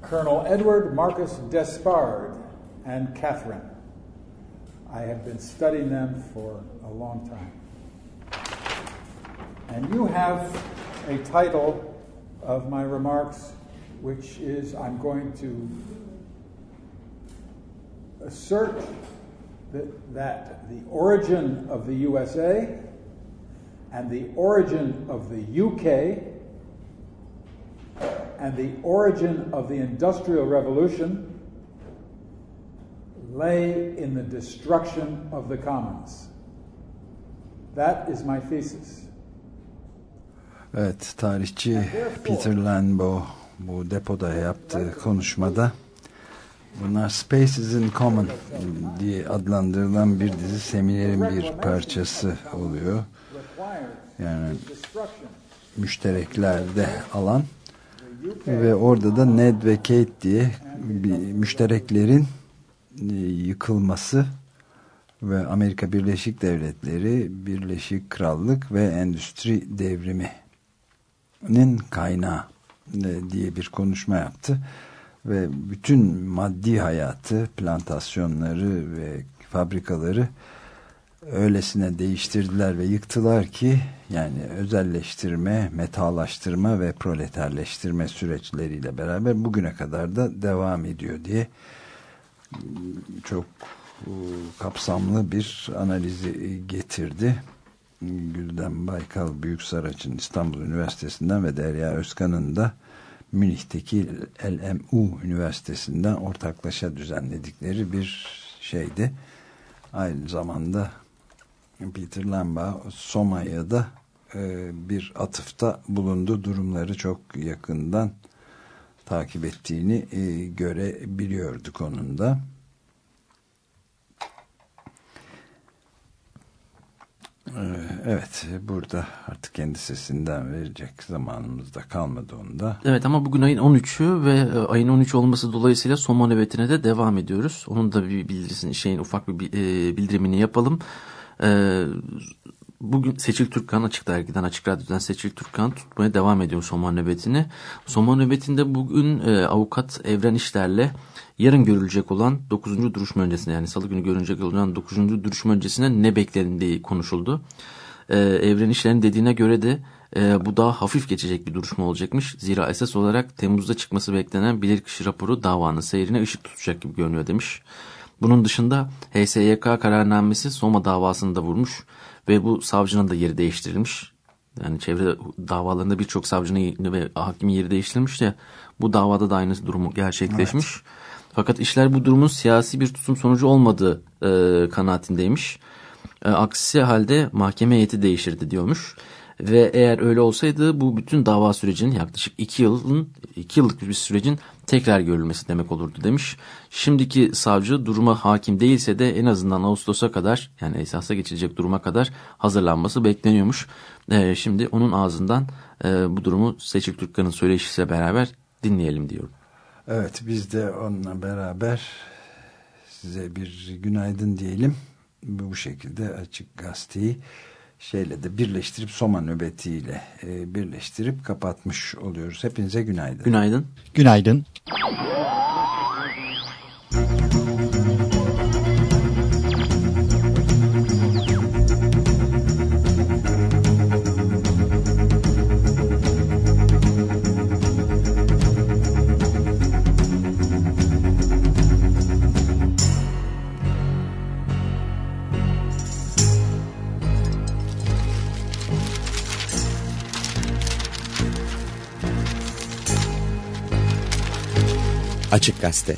Colonel Edward Marcus Despard and Catherine. I have been studying them for a long time. And you have a title of my remarks, which is I'm going to assert that, that the origin of the USA and the origin of the UK and the origin of the Industrial Revolution lay in the destruction of the commons. That is my thesis. Evet, tarihçi Peter Lanbo bu depoda yaptığı konuşmada bunlar Spaces in Common diye adlandırılan bir dizi seminerin bir parçası oluyor. Yani müştereklerde alan ve orada da Ned ve Kate diye bir müştereklerin e, yıkılması ve Amerika Birleşik Devletleri, Birleşik Krallık ve Endüstri Devrimi'nin kaynağı e, diye bir konuşma yaptı. Ve bütün maddi hayatı, plantasyonları ve fabrikaları öylesine değiştirdiler ve yıktılar ki yani özelleştirme, metalaştırma ve proleterleştirme süreçleriyle beraber bugüne kadar da devam ediyor diye çok kapsamlı bir analizi getirdi. Gülden Baykal Büyük Saraç'ın İstanbul Üniversitesi'nden ve Derya Özkan'ın da Münih'teki LMU Üniversitesi'nden ortaklaşa düzenledikleri bir şeydi. Aynı zamanda Peter Lamba Soma'ya da e, bir atıfta bulundu. Durumları çok yakından takip ettiğini e, görebiliyorduk onun da. Evet burada artık kendi sesinden verecek zamanımız da kalmadı onda. Evet ama bugün ayın 13'ü ve e, ayın 13 olması dolayısıyla Soma nöbetine de devam ediyoruz. Onun da bir bildirisini şeyin ufak bir e, bildirimini yapalım. Ee, bugün Seçil Türkkan Açık Dergi'den Açık Radyo'dan Seçil Türkkan tutmaya devam ediyor Soma nöbetini. Soma nöbetinde bugün e, avukat Evren İşler'le yarın görülecek olan 9. duruşma öncesine yani salı günü görülecek olan 9. duruşma öncesine ne beklendiği konuşuldu. Ee, Evren İşler'in dediğine göre de e, bu daha hafif geçecek bir duruşma olacakmış. Zira esas olarak Temmuz'da çıkması beklenen bilirkişi raporu davanın seyrine ışık tutacak gibi görünüyor demiş. Bunun dışında HSYK kararnamesi Soma davasını da vurmuş ve bu savcının da yeri değiştirilmiş. Yani çevre davalarında birçok savcının ve hakimin yeri değiştirilmiş de bu davada da aynı durumu gerçekleşmiş. Evet. Fakat işler bu durumun siyasi bir tutum sonucu olmadığı e, kanaatindeymiş. E, aksi halde mahkeme heyeti değişirdi diyormuş. Ve eğer öyle olsaydı bu bütün dava sürecinin yaklaşık iki yılın iki yıllık bir sürecin tekrar görülmesi demek olurdu demiş. Şimdiki savcı duruma hakim değilse de en azından Ağustos'a kadar yani esasa geçilecek duruma kadar hazırlanması bekleniyormuş. Ee, şimdi onun ağzından e, bu durumu Seçik Türkkan'ın söyleşisiyle beraber dinleyelim diyorum. Evet biz de onunla beraber size bir günaydın diyelim. Bu şekilde açık gazeteyi şeyle de birleştirip Soma nöbetiyle e, birleştirip kapatmış oluyoruz. Hepinize günaydın. Günaydın. Günaydın. Açık Gazete